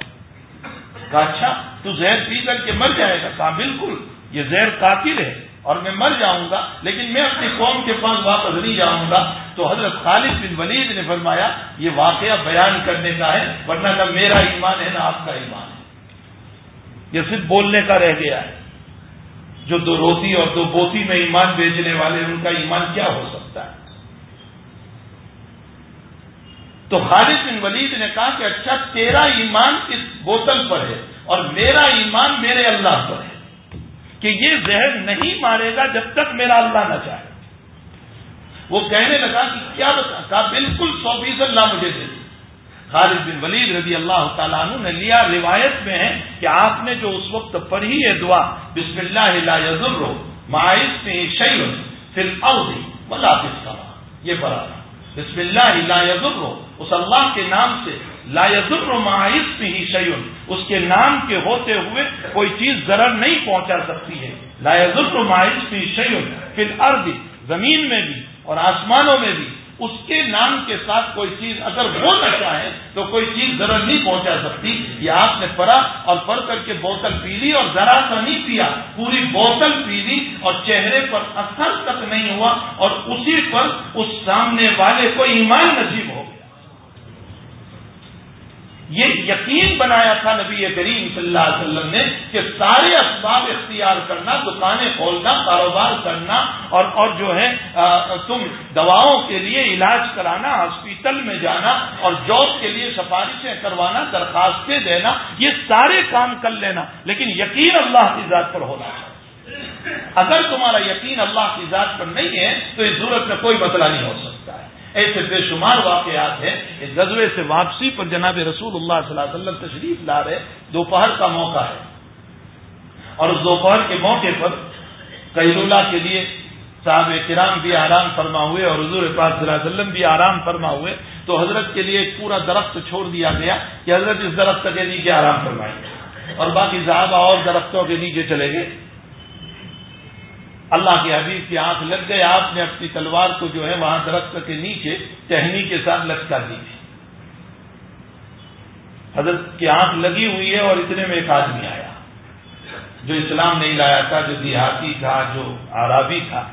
کہا اچھا تو زہر پی کر کے مر جائے گا۔ کہا، بالکل، یہ زہر قاتل ہے اور میں مر جاؤں گا، لیکن میں اپنی قوم کے پاس واپس نہیں جاؤں گا۔ تو حضرت خالد بن ولید نے فرمایا، یہ واقعہ بیان کرنے کا ہے، ورنہ نہ میرا ایمان ہے، نہ آپ کا ایمان ہے۔ یہ صرف بولنے کا رہ گیا ہے۔ جو دو روتی اور دو بوتی میں ایمان بیچنے والے، ان کا ایمان کیا ہو سکتا ہے تو خالد بن ولید نے کہا کہ اچھا تیرا ایمان اس بوتل پر ہے اور میرا ایمان میرے اللہ پر ہے کہ یہ زہر نہیں مارے گا جب تک میرا اللہ نہ چاہے وہ کہنے لگا کہ کیا بتا؟ کہا، بالکل سو فیصد اللہ مجھے دے دی خالد بن ولید رضی اللہ تعالیٰ عنہ نے لیا، روایت میں ہے کہ آپ نے جو اس وقت پڑھی ہے دعا، بسم اللہ لا یزر مائز میں شعیل فل اوزی ملا یہ پڑھا بسم اللہ لا یزر اس اللہ کے نام سے لا یزر معاش میں ہی شیون اس کے نام کے ہوتے ہوئے کوئی چیز ضرر نہیں پہنچا سکتی ہے۔ لا یزر معاش میں شیون پھر ارد زمین میں بھی اور آسمانوں میں بھی۔ اس کے نام کے ساتھ کوئی چیز اگر وہ چاہے تو کوئی چیز ذرا نہیں پہنچا سکتی۔ یہ آپ نے پڑھا اور پڑھ کر کے بوتل پی لی اور ذرا سا نہیں پیا، پوری بوتل پی لی اور چہرے پر اثر تک نہیں ہوا اور اسی پر اس سامنے والے کو ایمان نصیب ہو گیا۔ یقین بنایا تھا نبی کریم صلی اللہ علیہ وسلم نے کہ سارے اسباب اختیار کرنا، دکانیں کھولنا، کاروبار کرنا اور اور جو ہے تم دواؤں کے لیے علاج کرانا ہاسپٹل میں جانا اور جاب کے لیے سفارشیں کروانا، درخواستیں دینا، یہ سارے کام کر لینا۔ لیکن یقین اللہ کی ذات پر ہونا اگر تمہارا یقین اللہ کی ذات پر نہیں ہے، تو اس ضرورت میں کوئی بدلا نہیں ہو سکتا۔ ایسے بے شمار واقعات ہیں اس غزوے سے واپسی پر جناب رسول اللہ صلی اللہ علیہ وسلم تشریف لا رہے، دوپہر کا موقع ہے۔ اور اس دوپہر کے موقع پر قیل کے لیے صاحب کرام بھی آرام فرما ہوئے اور حضور پاک صلی اللہ علیہ وسلم بھی آرام فرما ہوئے۔ تو حضرت کے لیے ایک پورا درخت چھوڑ دیا گیا کہ حضرت اس درخت کے نیچے آرام فرمائیں گے اور باقی صحابہ اور درختوں کے نیچے چلے گئے۔ اللہ کے حبیب کی آنکھ لگ گئے آپ نے اپنی تلوار کو جو ہے وہاں درخت کے نیچے ٹہنی کے ساتھ لٹکا دی حضرت کی آنکھ لگی ہوئی ہے اور اتنے میں ایک آدمی آیا، جو اسلام نہیں لایا تھا، جو دیہاتی تھا، جو آرابی تھا۔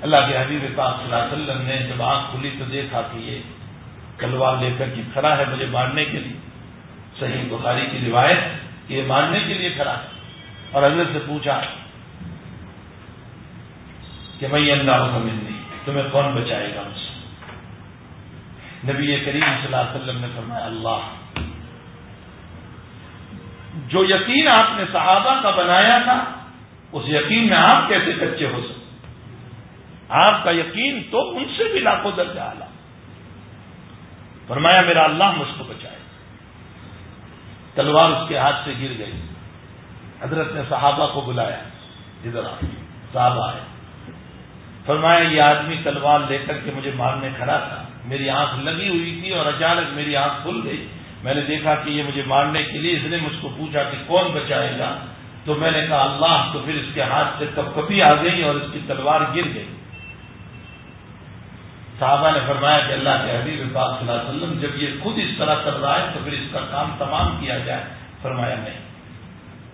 اللہ کے حبیب پاک صلی اللہ علیہ وسلم نے جب آنکھ کھلی تو دیکھا کہ یہ تلوار لے کر کے کھڑا ہے مجھے مارنے کے لیے۔ صحیح بخاری کی روایت یہ مارنے کے لیے کھڑا ہے۔ اور حضرت سے پوچھا کہ میں اللہ کا نہیں تمہیں کون بچائے گا مجھ سے؟ نبی کریم صلی اللہ علیہ وسلم نے فرمایا، اللہ۔ جو یقین آپ نے صحابہ کا بنایا تھا، اس یقین میں آپ کیسے کچے ہو سکتے؟ آپ کا یقین تو ان سے بھی لاکھوں درجہ آلہ فرمایا، میرا اللہ مجھ کو بچائے۔ تلوار اس کے ہاتھ سے گر گئی۔ حضرت نے صحابہ کو بلایا، ادھر آ۔ صحابہ آئے۔ فرمایا، یہ آدمی تلوار لے کر کے مجھے مارنے کھڑا تھا۔ میری آنکھ لگی ہوئی تھی اور اچانک میری آنکھ کھل گئی۔ میں نے دیکھا کہ یہ مجھے مارنے کے لیے اس نے مجھ کو پوچھا کہ کون بچائے گا۔ تو میں نے کہا، اللہ! تو پھر اس کے ہاتھ سے کب کبھی آ گئی اور اس کی تلوار گر گئی۔ صحابہ نے فرمایا کہ اللہ کے حبیب پاک صلی اللہ علیہ وسلم، جب یہ خود اس طرح کر رہا ہے تو پھر اس کا کام تمام کیا جائے۔ فرمایا، نہیں،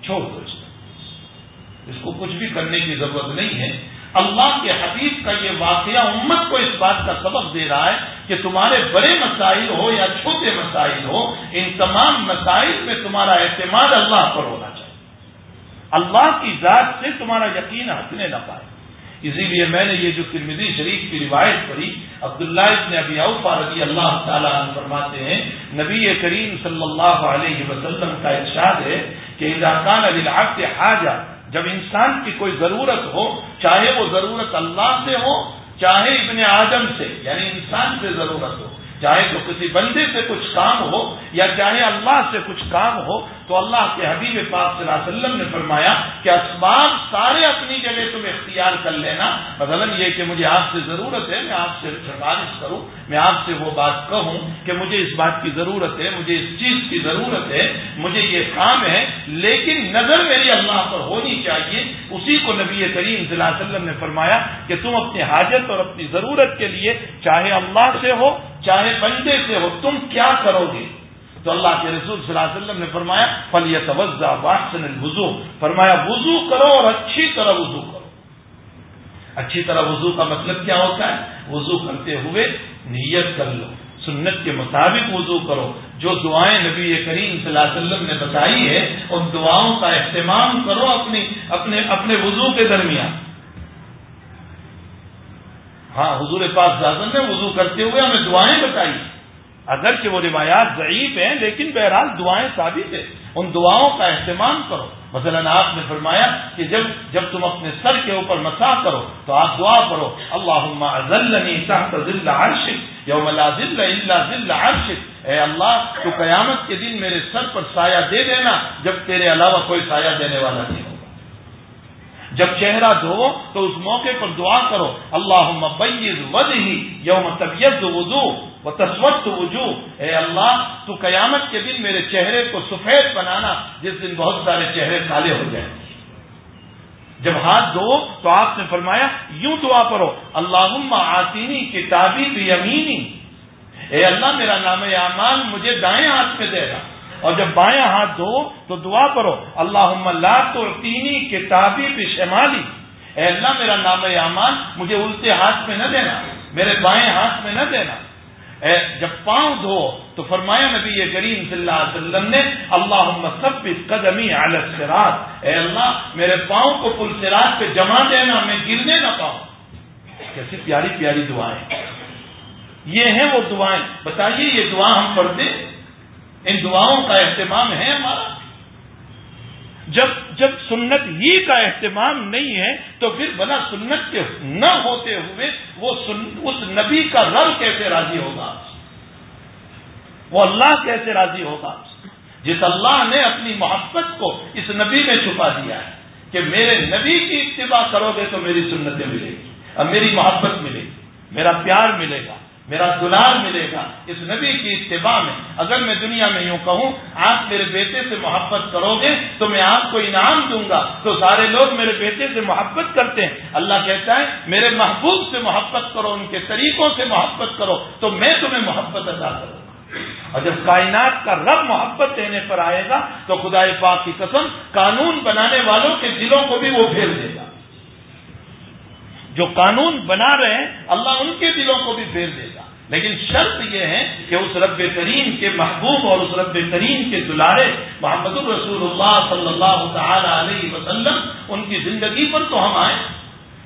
چھوڑ دو اس کو۔ اس کو کچھ بھی کرنے کی ضرورت نہیں ہے۔ اللہ کے حبیب کا یہ واقعہ امت کو اس بات کا سبق دے رہا ہے کہ تمہارے بڑے مسائل ہو یا چھوٹے مسائل ہو، ان تمام مسائل میں تمہارا اعتماد اللہ پر ہونا چاہیے۔ اللہ کی ذات سے تمہارا یقین ہٹنے نہ پائے۔ اسی لیے میں نے یہ جو ترمیدی شریف کی روایت پڑھی، عبداللہ ابن ابی اوفا رضی اللہ تعالیٰ عنہ فرماتے ہیں، نبی کریم صلی اللہ علیہ وسلم کا ارشاد ہے کہ اضاکان علی حاجہ جب انسان کی کوئی ضرورت ہو، چاہے وہ ضرورت اللہ سے ہو، چاہے ابن آدم سے یعنی انسان سے ضرورت ہو، چاہے تو کسی بندے سے کچھ کام ہو، یا چاہے اللہ سے کچھ کام ہو تو اللہ کے حبیب پاک صلی اللہ علیہ وسلم نے فرمایا کہ اسباب سارے اپنی جگہ تم اختیار کر لینا۔ مثلا یہ کہ مجھے آپ سے ضرورت ہے، میں آپ سے سفارش کروں، میں آپ سے وہ بات کہوں کہ مجھے اس بات کی ضرورت ہے، مجھے اس چیز کی ضرورت ہے، مجھے یہ کام ہے، لیکن نظر میری اللہ پر ہونی چاہیے۔ اسی کو نبی کریم صلی اللہ علیہ وسلم نے فرمایا کہ تم اپنی حاجت اور اپنی ضرورت کے لیے چاہے اللہ سے ہو، چاہے بندے سے ہو، تم کیا کرو گے؟ تو اللہ کے رسول صلی اللہ علیہ وسلم نے فرمایا فلی توجہ باسن الوضو فرمایا، وضو کرو اور اچھی طرح وضو کرو۔ اچھی طرح وضو کا مطلب کیا ہوتا ہے؟ وضو کرتے ہوئے نیت کر لو۔ سنت کے مطابق وضو کرو۔ جو دعائیں نبی کریم صلی اللہ علیہ وسلم نے بتائی ہے ان دعاؤں کا اہتمام کرو اپنی، اپنے اپنے وضو کے درمیان۔ ہاں حضور پاک زازن نے وضو کرتے ہوئے ہمیں دعائیں بتائی۔ اگرچہ وہ روایات ضعیف ہیں، لیکن بہرحال دعائیں ثابت ہیں۔ ان دعاؤں کا اہتمام کرو۔ مثلا آپ نے فرمایا کہ جب جب تم اپنے سر کے اوپر مسا کرو تو آپ دعا کرو اللہ تحت یوم لا ذل الا ذل عرشک۔ اے اللہ، تو قیامت کے دن میرے سر پر سایہ دے دینا، جب تیرے علاوہ کوئی سایہ دینے والا نہیں ہوگا۔ جب چہرہ دھو تو اس موقع پر دعا کرو اللہ مبیز ود ہی یوم طبیعت وضو وہ تسوت وجو اے اللہ، تو قیامت کے دن میرے چہرے کو سفید بنانا، جس دن بہت سارے چہرے کالے ہو جائیں۔ جب ہاتھ دھو تو آپ نے فرمایا، یوں دعا کرو اللہ آسینی کتابی بھی امینی اے اللہ، میرا نام اعمال مجھے دائیں ہاتھ میں دے گا۔ اور جب بائیں ہاتھ دھو تو دعا کرو اللہ لا تو تینی کتابی بھی شمالی اے اللہ، میرا نام اعمال مجھے الٹے ہاتھ میں نہ دینا، میرے بائیں ہاتھ میں نہ دینا۔ جب پاؤں دھو تو فرمایا نبی کریم صلی اللہ علیہ وسلم نے اللہ سب قدمی السرات اے اللہ، میرے پاؤں کو پل سراج پہ جما دینا، میں گرنے نہ پاؤں۔ کیسی پیاری پیاری دعائیں۔ یہ ہیں وہ دعائیں۔ بتائیے، یہ دعا ہم پڑھتے؟ ان دعاؤں کا اہتمام ہے ہمارا؟ جب جب سنت ہی کا اہتمام نہیں ہے تو پھر بنا سنت کے نہ ہوتے ہوئے وہ سن اس نبی کا رب کیسے راضی ہوگا؟ وہ اللہ کیسے راضی ہوگا؟ جس اللہ نے اپنی محبت کو اس نبی میں چھپا دیا ہے کہ میرے نبی کی اتباع کرو گے تو میری سنتیں ملے گی اب میری محبت ملے گی، میرا پیار ملے گا۔ میرا دلال ملے گا اس نبی کی اتباع میں۔ اگر میں دنیا میں یوں کہوں، آپ میرے بیٹے سے محبت کرو گے تو میں آپ کو انعام دوں گا۔ تو سارے لوگ میرے بیٹے سے محبت کرتے ہیں۔ اللہ کہتا ہے، میرے محبوب سے محبت کرو، ان کے طریقوں سے محبت کرو، تو میں تمہیں محبت ادا کروں اور جب کائنات کا رب محبت دینے پر آئے گا، تو خدا پاک کی قسم قانون بنانے والوں کے دلوں کو بھی وہ پھیر دے گا۔ جو قانون بنا رہے ہیں، اللہ ان کے دلوں کو بھی پھیر دے گا۔ لیکن شرط یہ ہے کہ اس رب کریم کے محبوب اور اس رب کریم کے دلارے محمد الرسول اللہ صلی اللہ تعالی علیہ وسلم ان کی زندگی پر تو ہم آئے،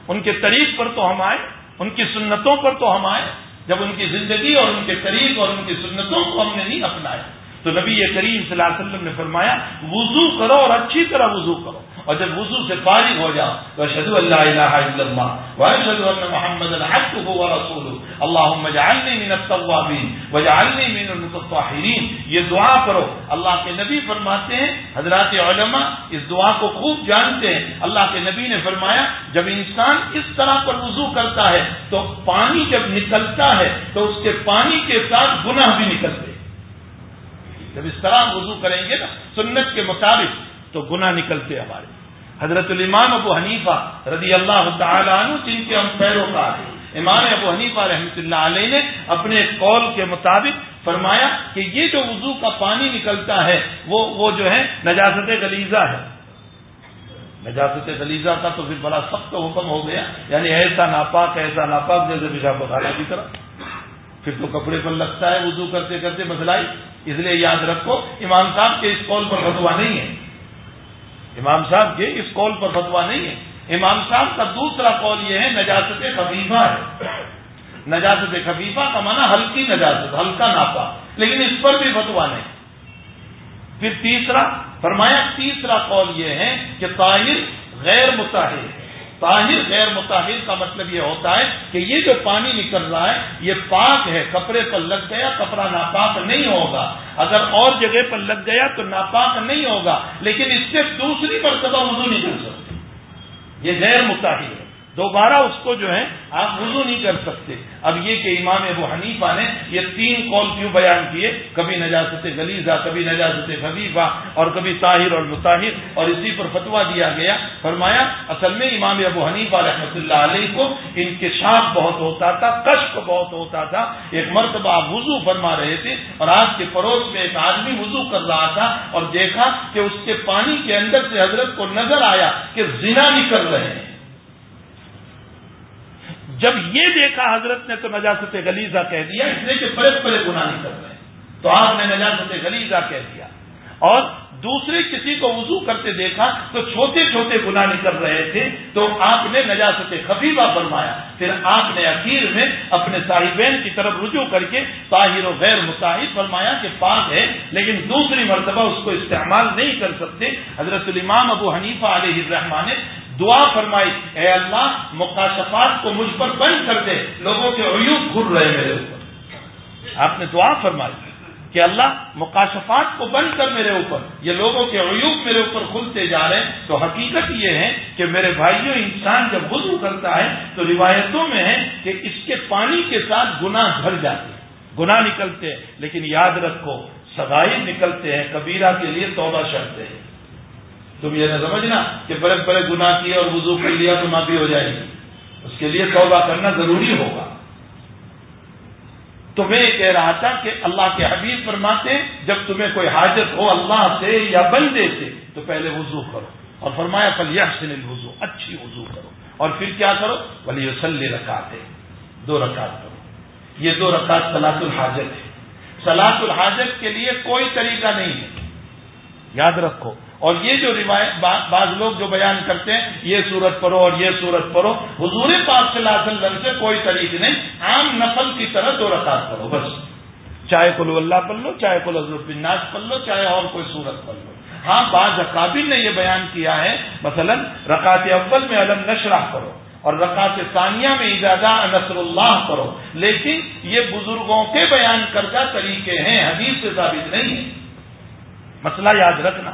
ان کے طریق پر تو ہم آئے، ان کی سنتوں پر تو ہم آئے۔ جب ان کی زندگی اور ان کے طریق اور ان کی سنتوں کو ہم نے نہیں اپنایا تو نبی کریم صلی اللہ علیہ وسلم نے فرمایا، وضو کرو اور اچھی طرح وضو کرو۔ اور جب وضو سے فارغ ہو جاؤ، تو شدو اللہ الہ الا اللہ واشهد ان محمد عبده ورسوله اللهم اجعلني من التوابين واجعلني من المتطهرين یہ دعا کرو۔ اللہ کے نبی فرماتے ہیں، حضرات علماء اس دعا کو خوب جانتے ہیں۔ اللہ کے نبی نے فرمایا، جب انسان اس طرح پر وضو کرتا ہے، تو پانی جب نکلتا ہے، تو اس کے پانی کے ساتھ گناہ بھی نکلتے جب اس طرح وضو کریں گے نا سنت کے مطابق تو گناہ نکلتے ہمارے۔ حضرت الامام ابو حنیفہ رضی اللہ تعالیٰ عنہ، جن کے ہم پیروکار ہیں، امام ابو حنیفہ رحمۃ اللہ علیہ نے اپنے قول کے مطابق فرمایا کہ یہ جو وضو کا پانی نکلتا ہے، وہ وہ جو ہے نجاست غلیزہ ہے۔ نجاست غلیزہ کا تو پھر بڑا سخت حکم ہو گیا۔ یعنی ایسا ناپاک ایسا ناپاک جیسے پیشاب بخارا کی طرح۔ پھر تو کپڑے پر لگتا ہے وضو کرتے کرتے مسلائی اس لیے یاد رکھو، امام صاحب کے اس قول پر فتوا نہیں ہے۔ امام صاحب کے اس قول پر فتوا نہیں ہے۔ امام صاحب کا دوسرا قول یہ ہے، نجاست خفیفہ ہے۔ نجاست خفیفہ کا معنی ہلکی نجاست، ہلکا ناپا، لیکن اس پر بھی فتوا نہیں۔ پھر تیسرا، فرمایا تیسرا قول یہ ہے کہ طاہر غیر متحر طاہر غیر متحر کا مطلب یہ ہوتا ہے کہ یہ جو پانی نکل رہا ہے، یہ پاک ہے، کپڑے پر لگ گیا، کپڑا ناپاک نہیں ہوگا۔ اگر اور جگہ پر لگ گیا تو ناپاک نہیں ہوگا، لیکن اس سے دوسری مرتبہ وضو نہیں کر سکتے۔ یہ غیر متحر ہے۔ دوبارہ اس کو جو ہے آپ وضو نہیں کر سکتے۔ اب یہ کہ امام ابو حنیفہ نے یہ تین قول کیوں بیان کیے؟ کبھی نجاست غلیزہ کبھی نجاست خفیفہ اور کبھی طاہر اور مطاہر اور اسی پر فتوا دیا گیا۔ فرمایا، اصل میں امام ابو حنیفہ رحمۃ اللہ علیہ کو انکشاف بہت ہوتا تھا، کشف بہت ہوتا تھا۔ ایک مرتبہ آپ وضو فرما رہے تھے اور آپ کے پڑوس میں ایک آدمی وضو کر رہا تھا اور دیکھا کہ اس کے پانی کے اندر سے حضرت کو نظر آیا کہ زنا نکل رہے ہیں۔ جب یہ دیکھا حضرت نے تو نجاست غلیزہ کہہ دیا، اس لیے کہ بڑے بڑے گناہ نہیں کر رہے تو آپ نے نجاست غلیزہ کہہ دیا۔ اور دوسرے کسی کو وضو کرتے دیکھا تو چھوٹے چھوٹے گناہ نکل رہے تھے۔ تو آپ نے نجاست خفیفہ فرمایا۔ پھر آپ نے اخیر میں اپنے صاحبین کی طرف رجوع کر کے طاہر و غیر متحد فرمایا کہ پاک ہے، لیکن دوسری مرتبہ اس کو استعمال نہیں کر سکتے۔ حضرت الامام ابو حنیفہ علیہ الرحمان نے دعا فرمائی، اے اللہ مقاصفات کو مجھ پر بند کر دے، لوگوں کے عیوب گھر رہے میرے اوپر۔ آپ نے دعا فرمائی کہ اللہ مقاصفات کو بند کر میرے اوپر، یہ لوگوں کے عیوب میرے اوپر کھلتے جا رہے ہیں۔ تو حقیقت یہ ہے کہ میرے بھائیوں، انسان جب وضو کرتا ہے، تو روایتوں میں ہے کہ اس کے پانی کے ساتھ گناہ بھر جاتے ہیں۔ گناہ نکلتے ہیں، لیکن یاد رکھو سگائی نکلتے ہیں، کبیرہ کے لیے توبہ شرطے ہیں تم یہ نہ سمجھنا کہ بڑے بڑے گناہ کیے اور وضو کر لیا تو معافی ہو جائے گی۔ اس کے لیے توبہ کرنا ضروری ہوگا۔ تو میں یہ کہہ رہا تھا کہ اللہ کے حبیب فرماتے جب تمہیں کوئی حاجت ہو اللہ سے یا بندے سے، تو پہلے وضو کرو۔ اور فرمایا پل یحسن الوضو اچھی وضو کرو۔ اور پھر کیا کرو؟ ولی وسلی رکاتے دو رکعت کرو۔ یہ دو رکعت سلاط الحاجت ہے۔ سلاط الحاجت کے لیے کوئی طریقہ نہیں ہے۔ یاد رکھو اور یہ جو روایت بعض لوگ جو بیان کرتے ہیں، یہ صورت پڑھو اور یہ صورت پڑھو، حضور پاک صلی اللہ علیہ وسلم سے کوئی طریق نہیں، عام نفل کی طرح دو رکعت پڑھو بس۔ چاہے کلو اللہ پڑھ لو، چاہے کلو حضرت الناس پڑھ لو، چاہے اور کوئی صورت پڑھ لو۔ ہاں بعض اقابل نے یہ بیان کیا ہے، مثلا رکعت اول میں علم نشرح کرو اور رکعت ثانیہ میں اجازہ نصر اللہ کرو لیکن یہ بزرگوں کے بیان کردہ طریقے ہیں، حدیث سے ثابت نہیں ہے۔ مسئلہ یاد رکھنا۔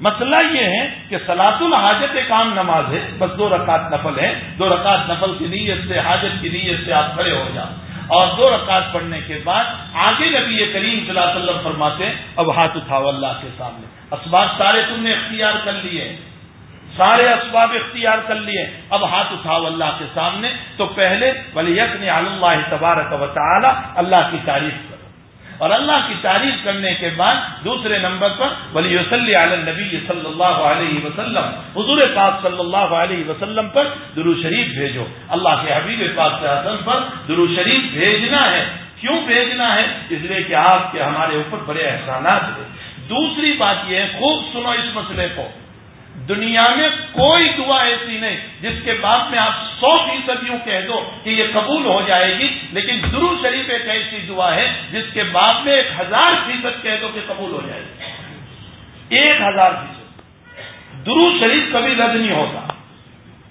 مسئلہ یہ ہے کہ سلاط الحاجت ایک عام نماز ہے، بس دو رکعت نفل ہے۔ دو رکعت نفل کی نیت سے، حاجت کی نیت سے آپ کھڑے ہو جاؤ۔ اور دو رکعت پڑھنے کے بعد آگے نبی کریم صلی اللہ علیہ وسلم فرماتے ہیں، اب ہاتھ اٹھاؤ اللہ کے سامنے۔ اسباب سارے تم نے اختیار کر لیے۔ سارے اسباب اختیار کر لیے۔ اب ہاتھ اٹھاؤ اللہ کے سامنے۔ تو پہلے ولی یق نے اللہ تبارک و تعالی اللہ کی تعریف اور اللہ کی تعریف کرنے کے بعد دوسرے نمبر پر ولی وسلی علی نبی صلی اللہ علیہ وسلم، حضور پاک صلی اللہ علیہ وسلم پر درو شریف بھیجو۔ اللہ کے حبیب پاک کے حسن پر درو شریف بھیجنا ہے۔ کیوں بھیجنا ہے؟ اس لیے کہ آپ کے ہمارے اوپر بڑے احسانات ہیں۔ دوسری بات یہ ہے، خوب سنو اس مسئلے کو۔ دنیا میں کوئی دعا ایسی نہیں جس کے بعد میں آپ سو فیصد یوں کہہ دو کہ یہ قبول ہو جائے گی، لیکن درو شریف ایک ایسی دعا ہے جس کے بعد میں ایک ہزار فیصد کہہ دو کہ قبول ہو جائے گی۔ ایک ہزار فیصد۔ درو شریف کبھی رد نہیں ہوتا۔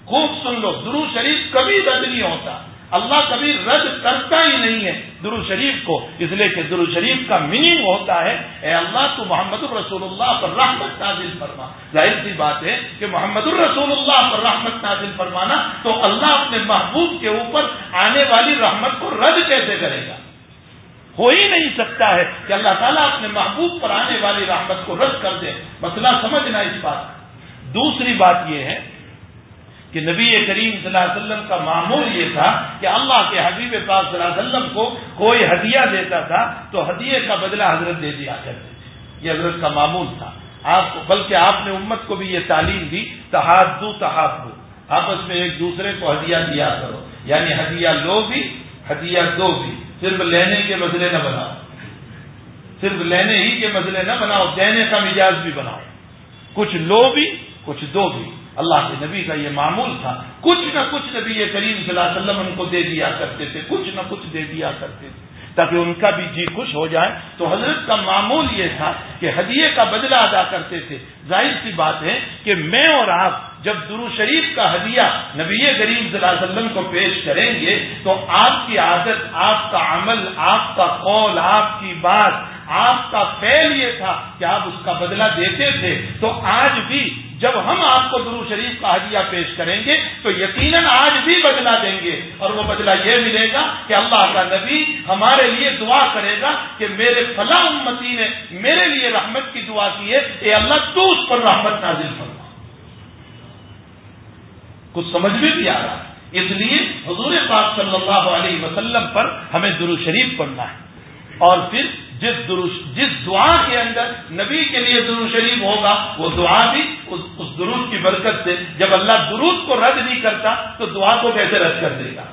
خوب سن لو، درو شریف کبھی رد نہیں ہوتا۔ اللہ کبھی رد کرتا ہی نہیں ہے درو شریف کو، اس لیے کہ درو شریف کا میننگ ہوتا ہے، اے اللہ تو محمد الرسول اللہ پر رحمت نازل فرما۔ ظاہر سی بات ہے کہ محمد الرسول اللہ پر رحمت نازل فرمانا تو اللہ اپنے محبوب کے اوپر آنے والی رحمت کو رد کیسے کرے گا؟ ہو ہی نہیں سکتا ہے کہ اللہ تعالیٰ اپنے محبوب پر آنے والی رحمت کو رد کر دے۔ مسئلہ سمجھنا اس بات۔ دوسری بات یہ ہے کہ نبی کریم صلی اللہ علیہ وسلم کا معمول یہ تھا کہ اللہ کے حبیب پاک صلی اللہ علیہ وسلم کو کوئی ہدیہ دیتا تھا تو ہدیے کا بدلہ حضرت دے دیا کرتے تھے۔ یہ حضرت کا معمول تھا۔ آپ کو بلکہ آپ نے امت کو بھی یہ تعلیم دی، تحادو تحادو۔ آپس میں ایک دوسرے کو ہدیہ دیا کرو۔ یعنی ہدیہ لو بھی، ہدیہ دو بھی۔ صرف لینے کے بدلے نہ بناؤ۔ صرف لینے ہی کے بدلے نہ بناؤ، دینے کا مزاج بھی بناؤ۔ کچھ لو بھی، کچھ دو بھی۔ اللہ کے نبی کا یہ معمول تھا۔ کچھ نہ کچھ نبی یہ کریم صلی اللہ علیہ وسلم ان کو دے دیا کرتے تھے۔ کچھ نہ کچھ دے دیا کرتے تھے۔ تاکہ ان کا بھی جی خوش ہو جائے۔ تو حضرت کا معمول یہ تھا کہ ہدیے کا بدلہ ادا کرتے تھے۔ ظاہر سی بات ہے کہ میں اور آپ جب درو شریف کا ہدیہ نبی کریم صلی اللہ علیہ وسلم کو پیش کریں گے تو آپ کی عادت، آپ کا عمل، آپ کا قول، آپ کی بات، آپ کا فیل یہ تھا کہ آپ اس کا بدلہ دیتے تھے۔ تو آج بھی جب ہم آپ کو درو شریف کا ہدیہ پیش کریں گے تو یقیناً آج بھی بدلا دیں گے اور وہ بدلہ یہ ملے گا کہ اللہ کا نبی ہمارے لیے دعا کرے گا کہ میرے فلاں امتی نے میرے لیے رحمت کی دعا کی ہے۔ اے اللہ، تو اس پر رحمت نازل فرما۔ کچھ سمجھ میں بھی آ رہا ہے۔ اس لیے حضور پاک صلی اللہ علیہ وسلم پر ہمیں درو شریف پڑھنا ہے۔ اور پھر جس جس دعا کے اندر نبی کے لیے درو شریف ہوگا، وہ دعا بھی اس درود کی برکت سے، جب اللہ درود کو رد نہیں کرتا، تو دعا کو کیسے رد کر دے گا؟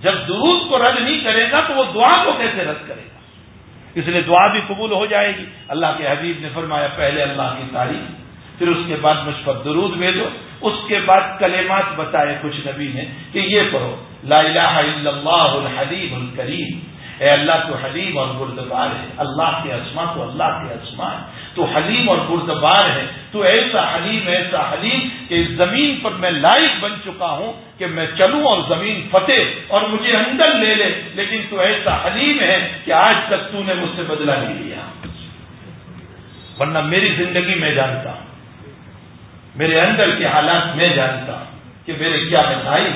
جب درود کو رد نہیں کرے گا، تو وہ دعا کو کیسے رد کرے گا؟ اس لیے دعا بھی قبول ہو جائے گی۔ اللہ کے حبیب نے فرمایا، پہلے اللہ کی تعریف، پھر اس کے بعد مجھ پر درود بھیجو۔ اس کے بعد کلمات بتائے کچھ نبی نے کہ یہ پڑھو، لا الہ الا اللہ الحبیب الکریم۔ اے اللہ تو حلیم اور بردبار ہے۔ اللہ کے اسما تو اللہ کے اسما ہے تو حلیم اور بردبار ہے۔ تو ایسا حلیم ایسا حلیم کہ اس زمین پر میں لائق بن چکا ہوں کہ میں چلوں اور زمین فتح اور مجھے اندر لے لے۔ لیکن تو ایسا حلیم ہے کہ آج تک تو نے مجھ سے بدلا نہیں لیا۔ ورنہ میری زندگی میں جانتا ہوں۔ میرے اندر کے حالات میں جانتا ہوں کہ میرے کیا مسائل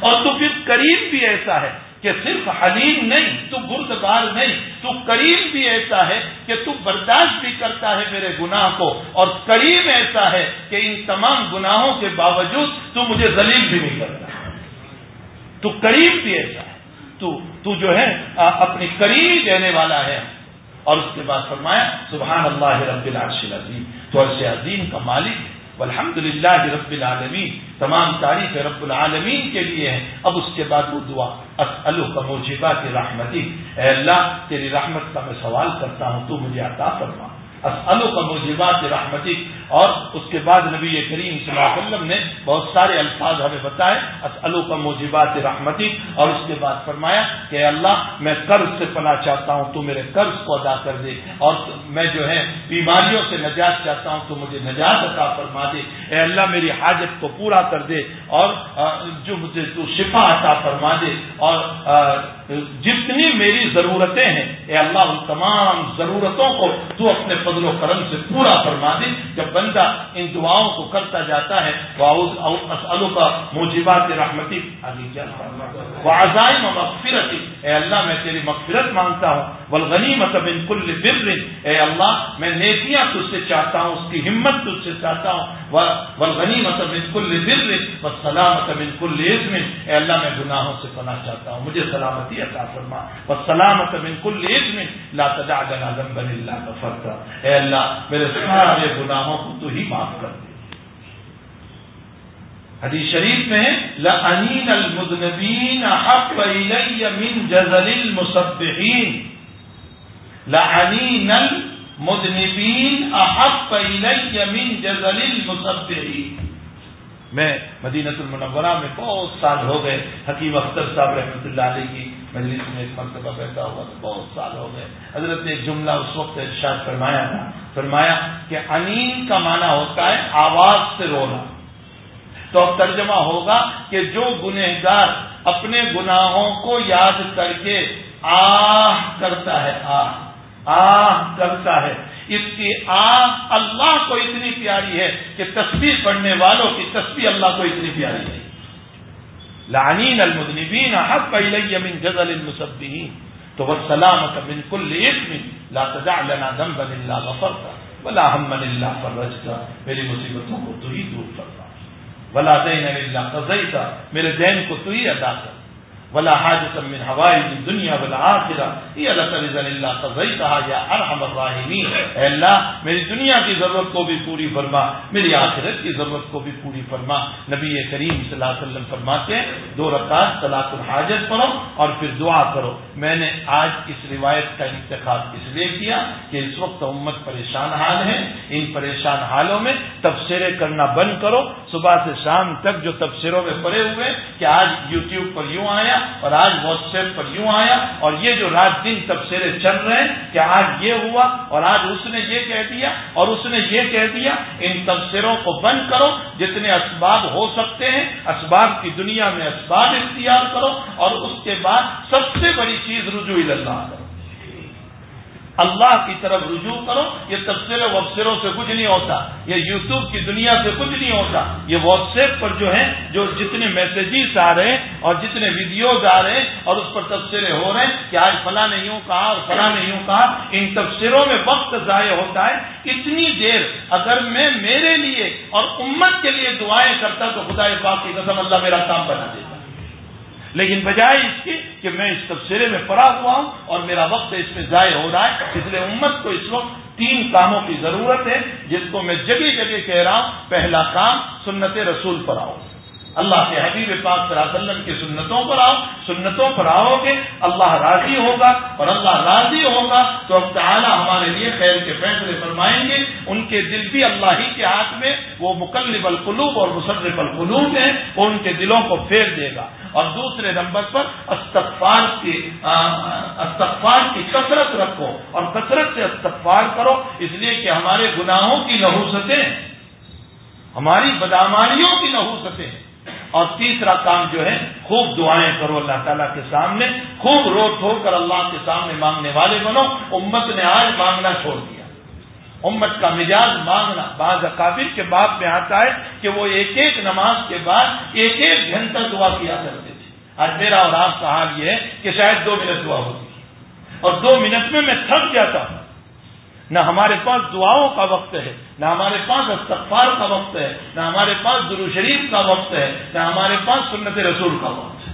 اور تو پھر کریم بھی ایسا ہے۔ کہ صرف حلیم نہیں، تو بردبار نہیں، تو کریم بھی ایسا ہے کہ تو برداشت بھی کرتا ہے میرے گناہ کو، اور کریم ایسا ہے کہ ان تمام گناہوں کے باوجود تو مجھے ذلیل بھی نہیں کرتا۔ تو کریم بھی ایسا ہے۔ تو تو جو ہے اپنی کریم دینے والا ہے۔ اور اس کے بعد فرمایا، سبحان اللہ رب العرش العظیم۔ تو عرش عظیم کا مالک ہے۔ الحمد للہ رب العالمین۔ تمام تعریف رب العالمین کے لیے ہے اب اس کے بعد وہ دعا۔ اسلو کا کے رحمتی۔ اے اللہ، تیری رحمت کا میں سوال کرتا ہوں، تو مجھے عطا فرما۔ اسلو کا موجبات رحمتی اور اس کے بعد نبی کریم صلی اللہ علیہ وسلم نے بہت سارے الفاظ ہمیں بتائے۔ اسلو کا موجبات رحمتی اور اس کے بعد فرمایا کہ اللہ، میں قرض سے پناہ چاہتا ہوں، تو میرے قرض کو ادا کر دے۔ اور میں جو ہے، بیماریوں سے نجات چاہتا ہوں، تو مجھے نجات عطا فرما دے۔ اے اللہ، میری حاجت کو پورا کر دے اور جو مجھے تو شفا عطا فرما دے۔ اور جتنی میری ضرورتیں ہیں، اے اللہ، ان تمام ضرورتوں کو تو اپنے فضل و کرم سے پورا فرما دے۔ جب بندہ ان دعاؤں کو کرتا جاتا ہے کا موجبات رحمتی۔ وہ عزائم مغفرتی۔ اے اللہ، میں تیری مغفرت مانگتا ہوں۔ بلغنی مطلب ان کل بر۔ اے اللہ، میں نیکیاں تجھ سے چاہتا ہوں، اس کی ہمت تجھ سے چاہتا ہوں۔ بلغنی مطلب ان کل بر۔ سلامت ان کل اے اللہ، میں گناہوں سے پناہ چاہتا ہوں۔ مجھے سلامتی عطا فرما و سلامت من کل عزم لا تدع لنا ذنبا الا غفرتا اے اللہ، میرے سارے گناہوں کو تو ہی معاف کر دے۔ حدیث شریف میں لَأَنِينَ الْمُذْنَبِينَ حَقَّ إِلَيَّ مِن جَزَلِ الْمُصَبِّحِينَ۔ لَأَنِينَ الْمُذْنِبِينَ أَحَقَّ إِلَيَّ مِن جَزَلِ الْمُصَبِّحِينَ۔ میں مدینت المنورہ میں بہت سال ہو گئے، حکیم اختر صاحب رحمۃ اللہ علیہ کی مجلس میں ایک مرتبہ بیٹھا ہوا تو بہت سال ہو گئے۔ حضرت نے ایک جملہ اس وقت ارشاد فرمایا تھا، فرمایا کہ انین کا معنی ہوتا ہے آواز سے رونا۔ تو اب ترجمہ ہوگا کہ جو گنہگار اپنے گناہوں کو یاد کر کے آہ کرتا ہے، آہ آہ کرتا ہے۔ اس کی آہ اللہ کو اتنی پیاری ہے کہ تصویر پڑھنے والوں کی تصویر اللہ کو اتنی پیاری ہے۔ لعنین المذنبین حق الیہ من جزل المصبین تو والسلامت من کل اسم لا تدع لنا ذنبا الا غفرتا ولا ہما الا فرجتا میری مصیبتوں کو تو ہی دور کرتا ولا دین الا قضیتا میرے دین کو تو ہی ادا کر۔ ولا حاجت من ہوائی دنیا ولا آخرہ یہ اللہ تعالی اللہ قضی کہا یا ارحم الراحمین اے اللہ، میری دنیا کی ضرورت کو بھی پوری فرما، میری آخرت کی ضرورت کو بھی پوری فرما۔ نبی کریم صلی اللہ علیہ وسلم فرماتے ہیں، دو رکعت طلاق الحاجت پڑھو اور پھر دعا کرو۔ میں نے آج اس روایت کا انتخاب اس لیے کیا کہ اس وقت امت پریشان حال ہے۔ ان پریشان حالوں میں تبصرے کرنا بند کرو۔ صبح سے شام تک جو تبصروں میں پڑے ہوئے کہ آج یوٹیوب پر یوں آیا اور آج واٹس ایپ پر یوں آیا اور یہ جو رات دن تبصرے چل رہے ہیں کہ آج یہ ہوا اور آج اس نے یہ کہہ دیا اور اس نے یہ کہہ دیا؟ ان تبصروں کو بند کرو، جتنے اسباب ہو سکتے ہیں، اسباب کی دنیا میں اسباب اختیار کرو اور اس کے بعد سب سے بڑی چیز رجوع اللہ کرو۔ اللہ کی طرف رجوع کرو، یہ تبصرے وبصروں سے کچھ نہیں ہوتا، یہ یوٹیوب کی دنیا سے کچھ نہیں ہوتا، یہ واٹس ایپ پر جو ہے جو جتنے میسیجز آ رہے ہیں اور جتنے ویڈیوز آ رہے ہیں اور اس پر تبصرے ہو رہے ہیں کہ آج فلاں نے یوں کہا اور فلاں نے یوں کہا، ان تبصروں میں وقت ضائع ہوتا ہے، اتنی دیر اگر میں میرے لیے اور امت کے لیے دعائیں کرتا تو خدا پاک کی قسم اللہ میرا کام بنا دیتا۔ لیکن بجائے اس کی کہ میں اس تبصرے میں پڑا ہوا ہوں اور میرا وقت اس میں ضائع ہو رہا ہے، اس لیے امت کو اس وقت تین کاموں کی ضرورت ہے جس کو میں جگہ جگہ کہہ رہا ہوں۔ پہلا کام، سنت رسول پر آؤ۔ اللہ کے حبیب پاک صلی اللہ علیہ وسلم کی سنتوں پر آؤ۔ سنتوں پر آؤ گے، اللہ راضی ہوگا۔ اور اللہ راضی ہوگا تو اب تعالیٰ ہمارے لیے خیر کے فیصلے فرمائیں گے۔ ان کے دل بھی اللہ ہی کے ہاتھ میں، وہ مکلب القلوب اور مصرف القلوب ہیں، وہ ان کے دلوں کو پھیر دے گا۔ اور دوسرے نمبر پر استغفار کی استغفار کی کثرت رکھو اور کثرت سے استغفار کرو۔ اس لیے کہ ہمارے گناہوں کی نحوستیں، ہماری بدامالیوں کی نحوستیں۔ اور تیسرا کام جو ہے، خوب دعائیں کرو اللہ تعالیٰ کے سامنے۔ خوب رو ٹھو کر اللہ کے سامنے مانگنے والے بنو۔ امت نے آج مانگنا چھوڑ دیا۔ امت کا مزاج مانگنا بعض اقابل کے بعد میں آتا ہے کہ وہ ایک ایک نماز کے بعد ایک ایک گھنٹہ دعا کیا کرتے تھے۔ آج میرا اور آپ کا حال یہ ہے کہ شاید دو منٹ دعا ہوتی ہے۔ اور دو منٹ میں میں تھک جاتا ہوں۔ نہ ہمارے پاس دعاؤں کا وقت ہے، نہ ہمارے پاس استغفار کا وقت ہے، نہ ہمارے پاس درو شریف کا وقت ہے، نہ ہمارے پاس سنت رسول کا وقت ہے۔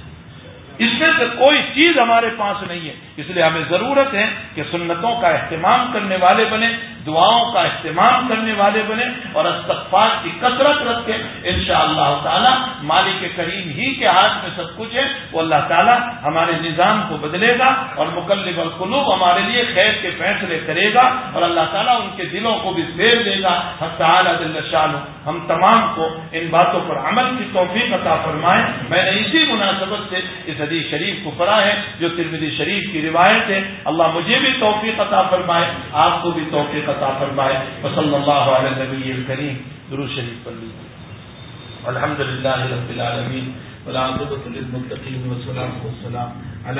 اس میں سے کوئی چیز ہمارے پاس نہیں ہے۔ اس لیے ہمیں ضرورت ہے کہ سنتوں کا اہتمام کرنے والے بنے دعاؤں کا اہتمام کرنے والے بنے اور استغفار کی کثرت رکھ کے ان شاء اللہ تعالیٰ مالک کریم ہی کے ہاتھ میں سب کچھ ہے، وہ اللہ تعالیٰ ہمارے نظام کو بدلے گا اور مکلب القلوب ہمارے لیے خیر کے فیصلے کرے گا اور اللہ تعالیٰ ان کے دلوں کو بھی پھیر دے گا۔ دل شان ہم تمام کو ان باتوں پر عمل کی توفیق عطا فرمائیں میں نے اسی مناسبت سے اس حدیث شریف کو پڑھا ہے جو ترمدی شریف کی روایت ہے۔ اللہ مجھے بھی توفیق عطا فرمائے، آپ کو بھی توفیق عطا فرمائے وصلی اللہ علیہ نبی الکریم درو شریف پر لیجیے. الحمد للہ رب العالمین والعاقبۃ للمتقین والصلاة والسلام.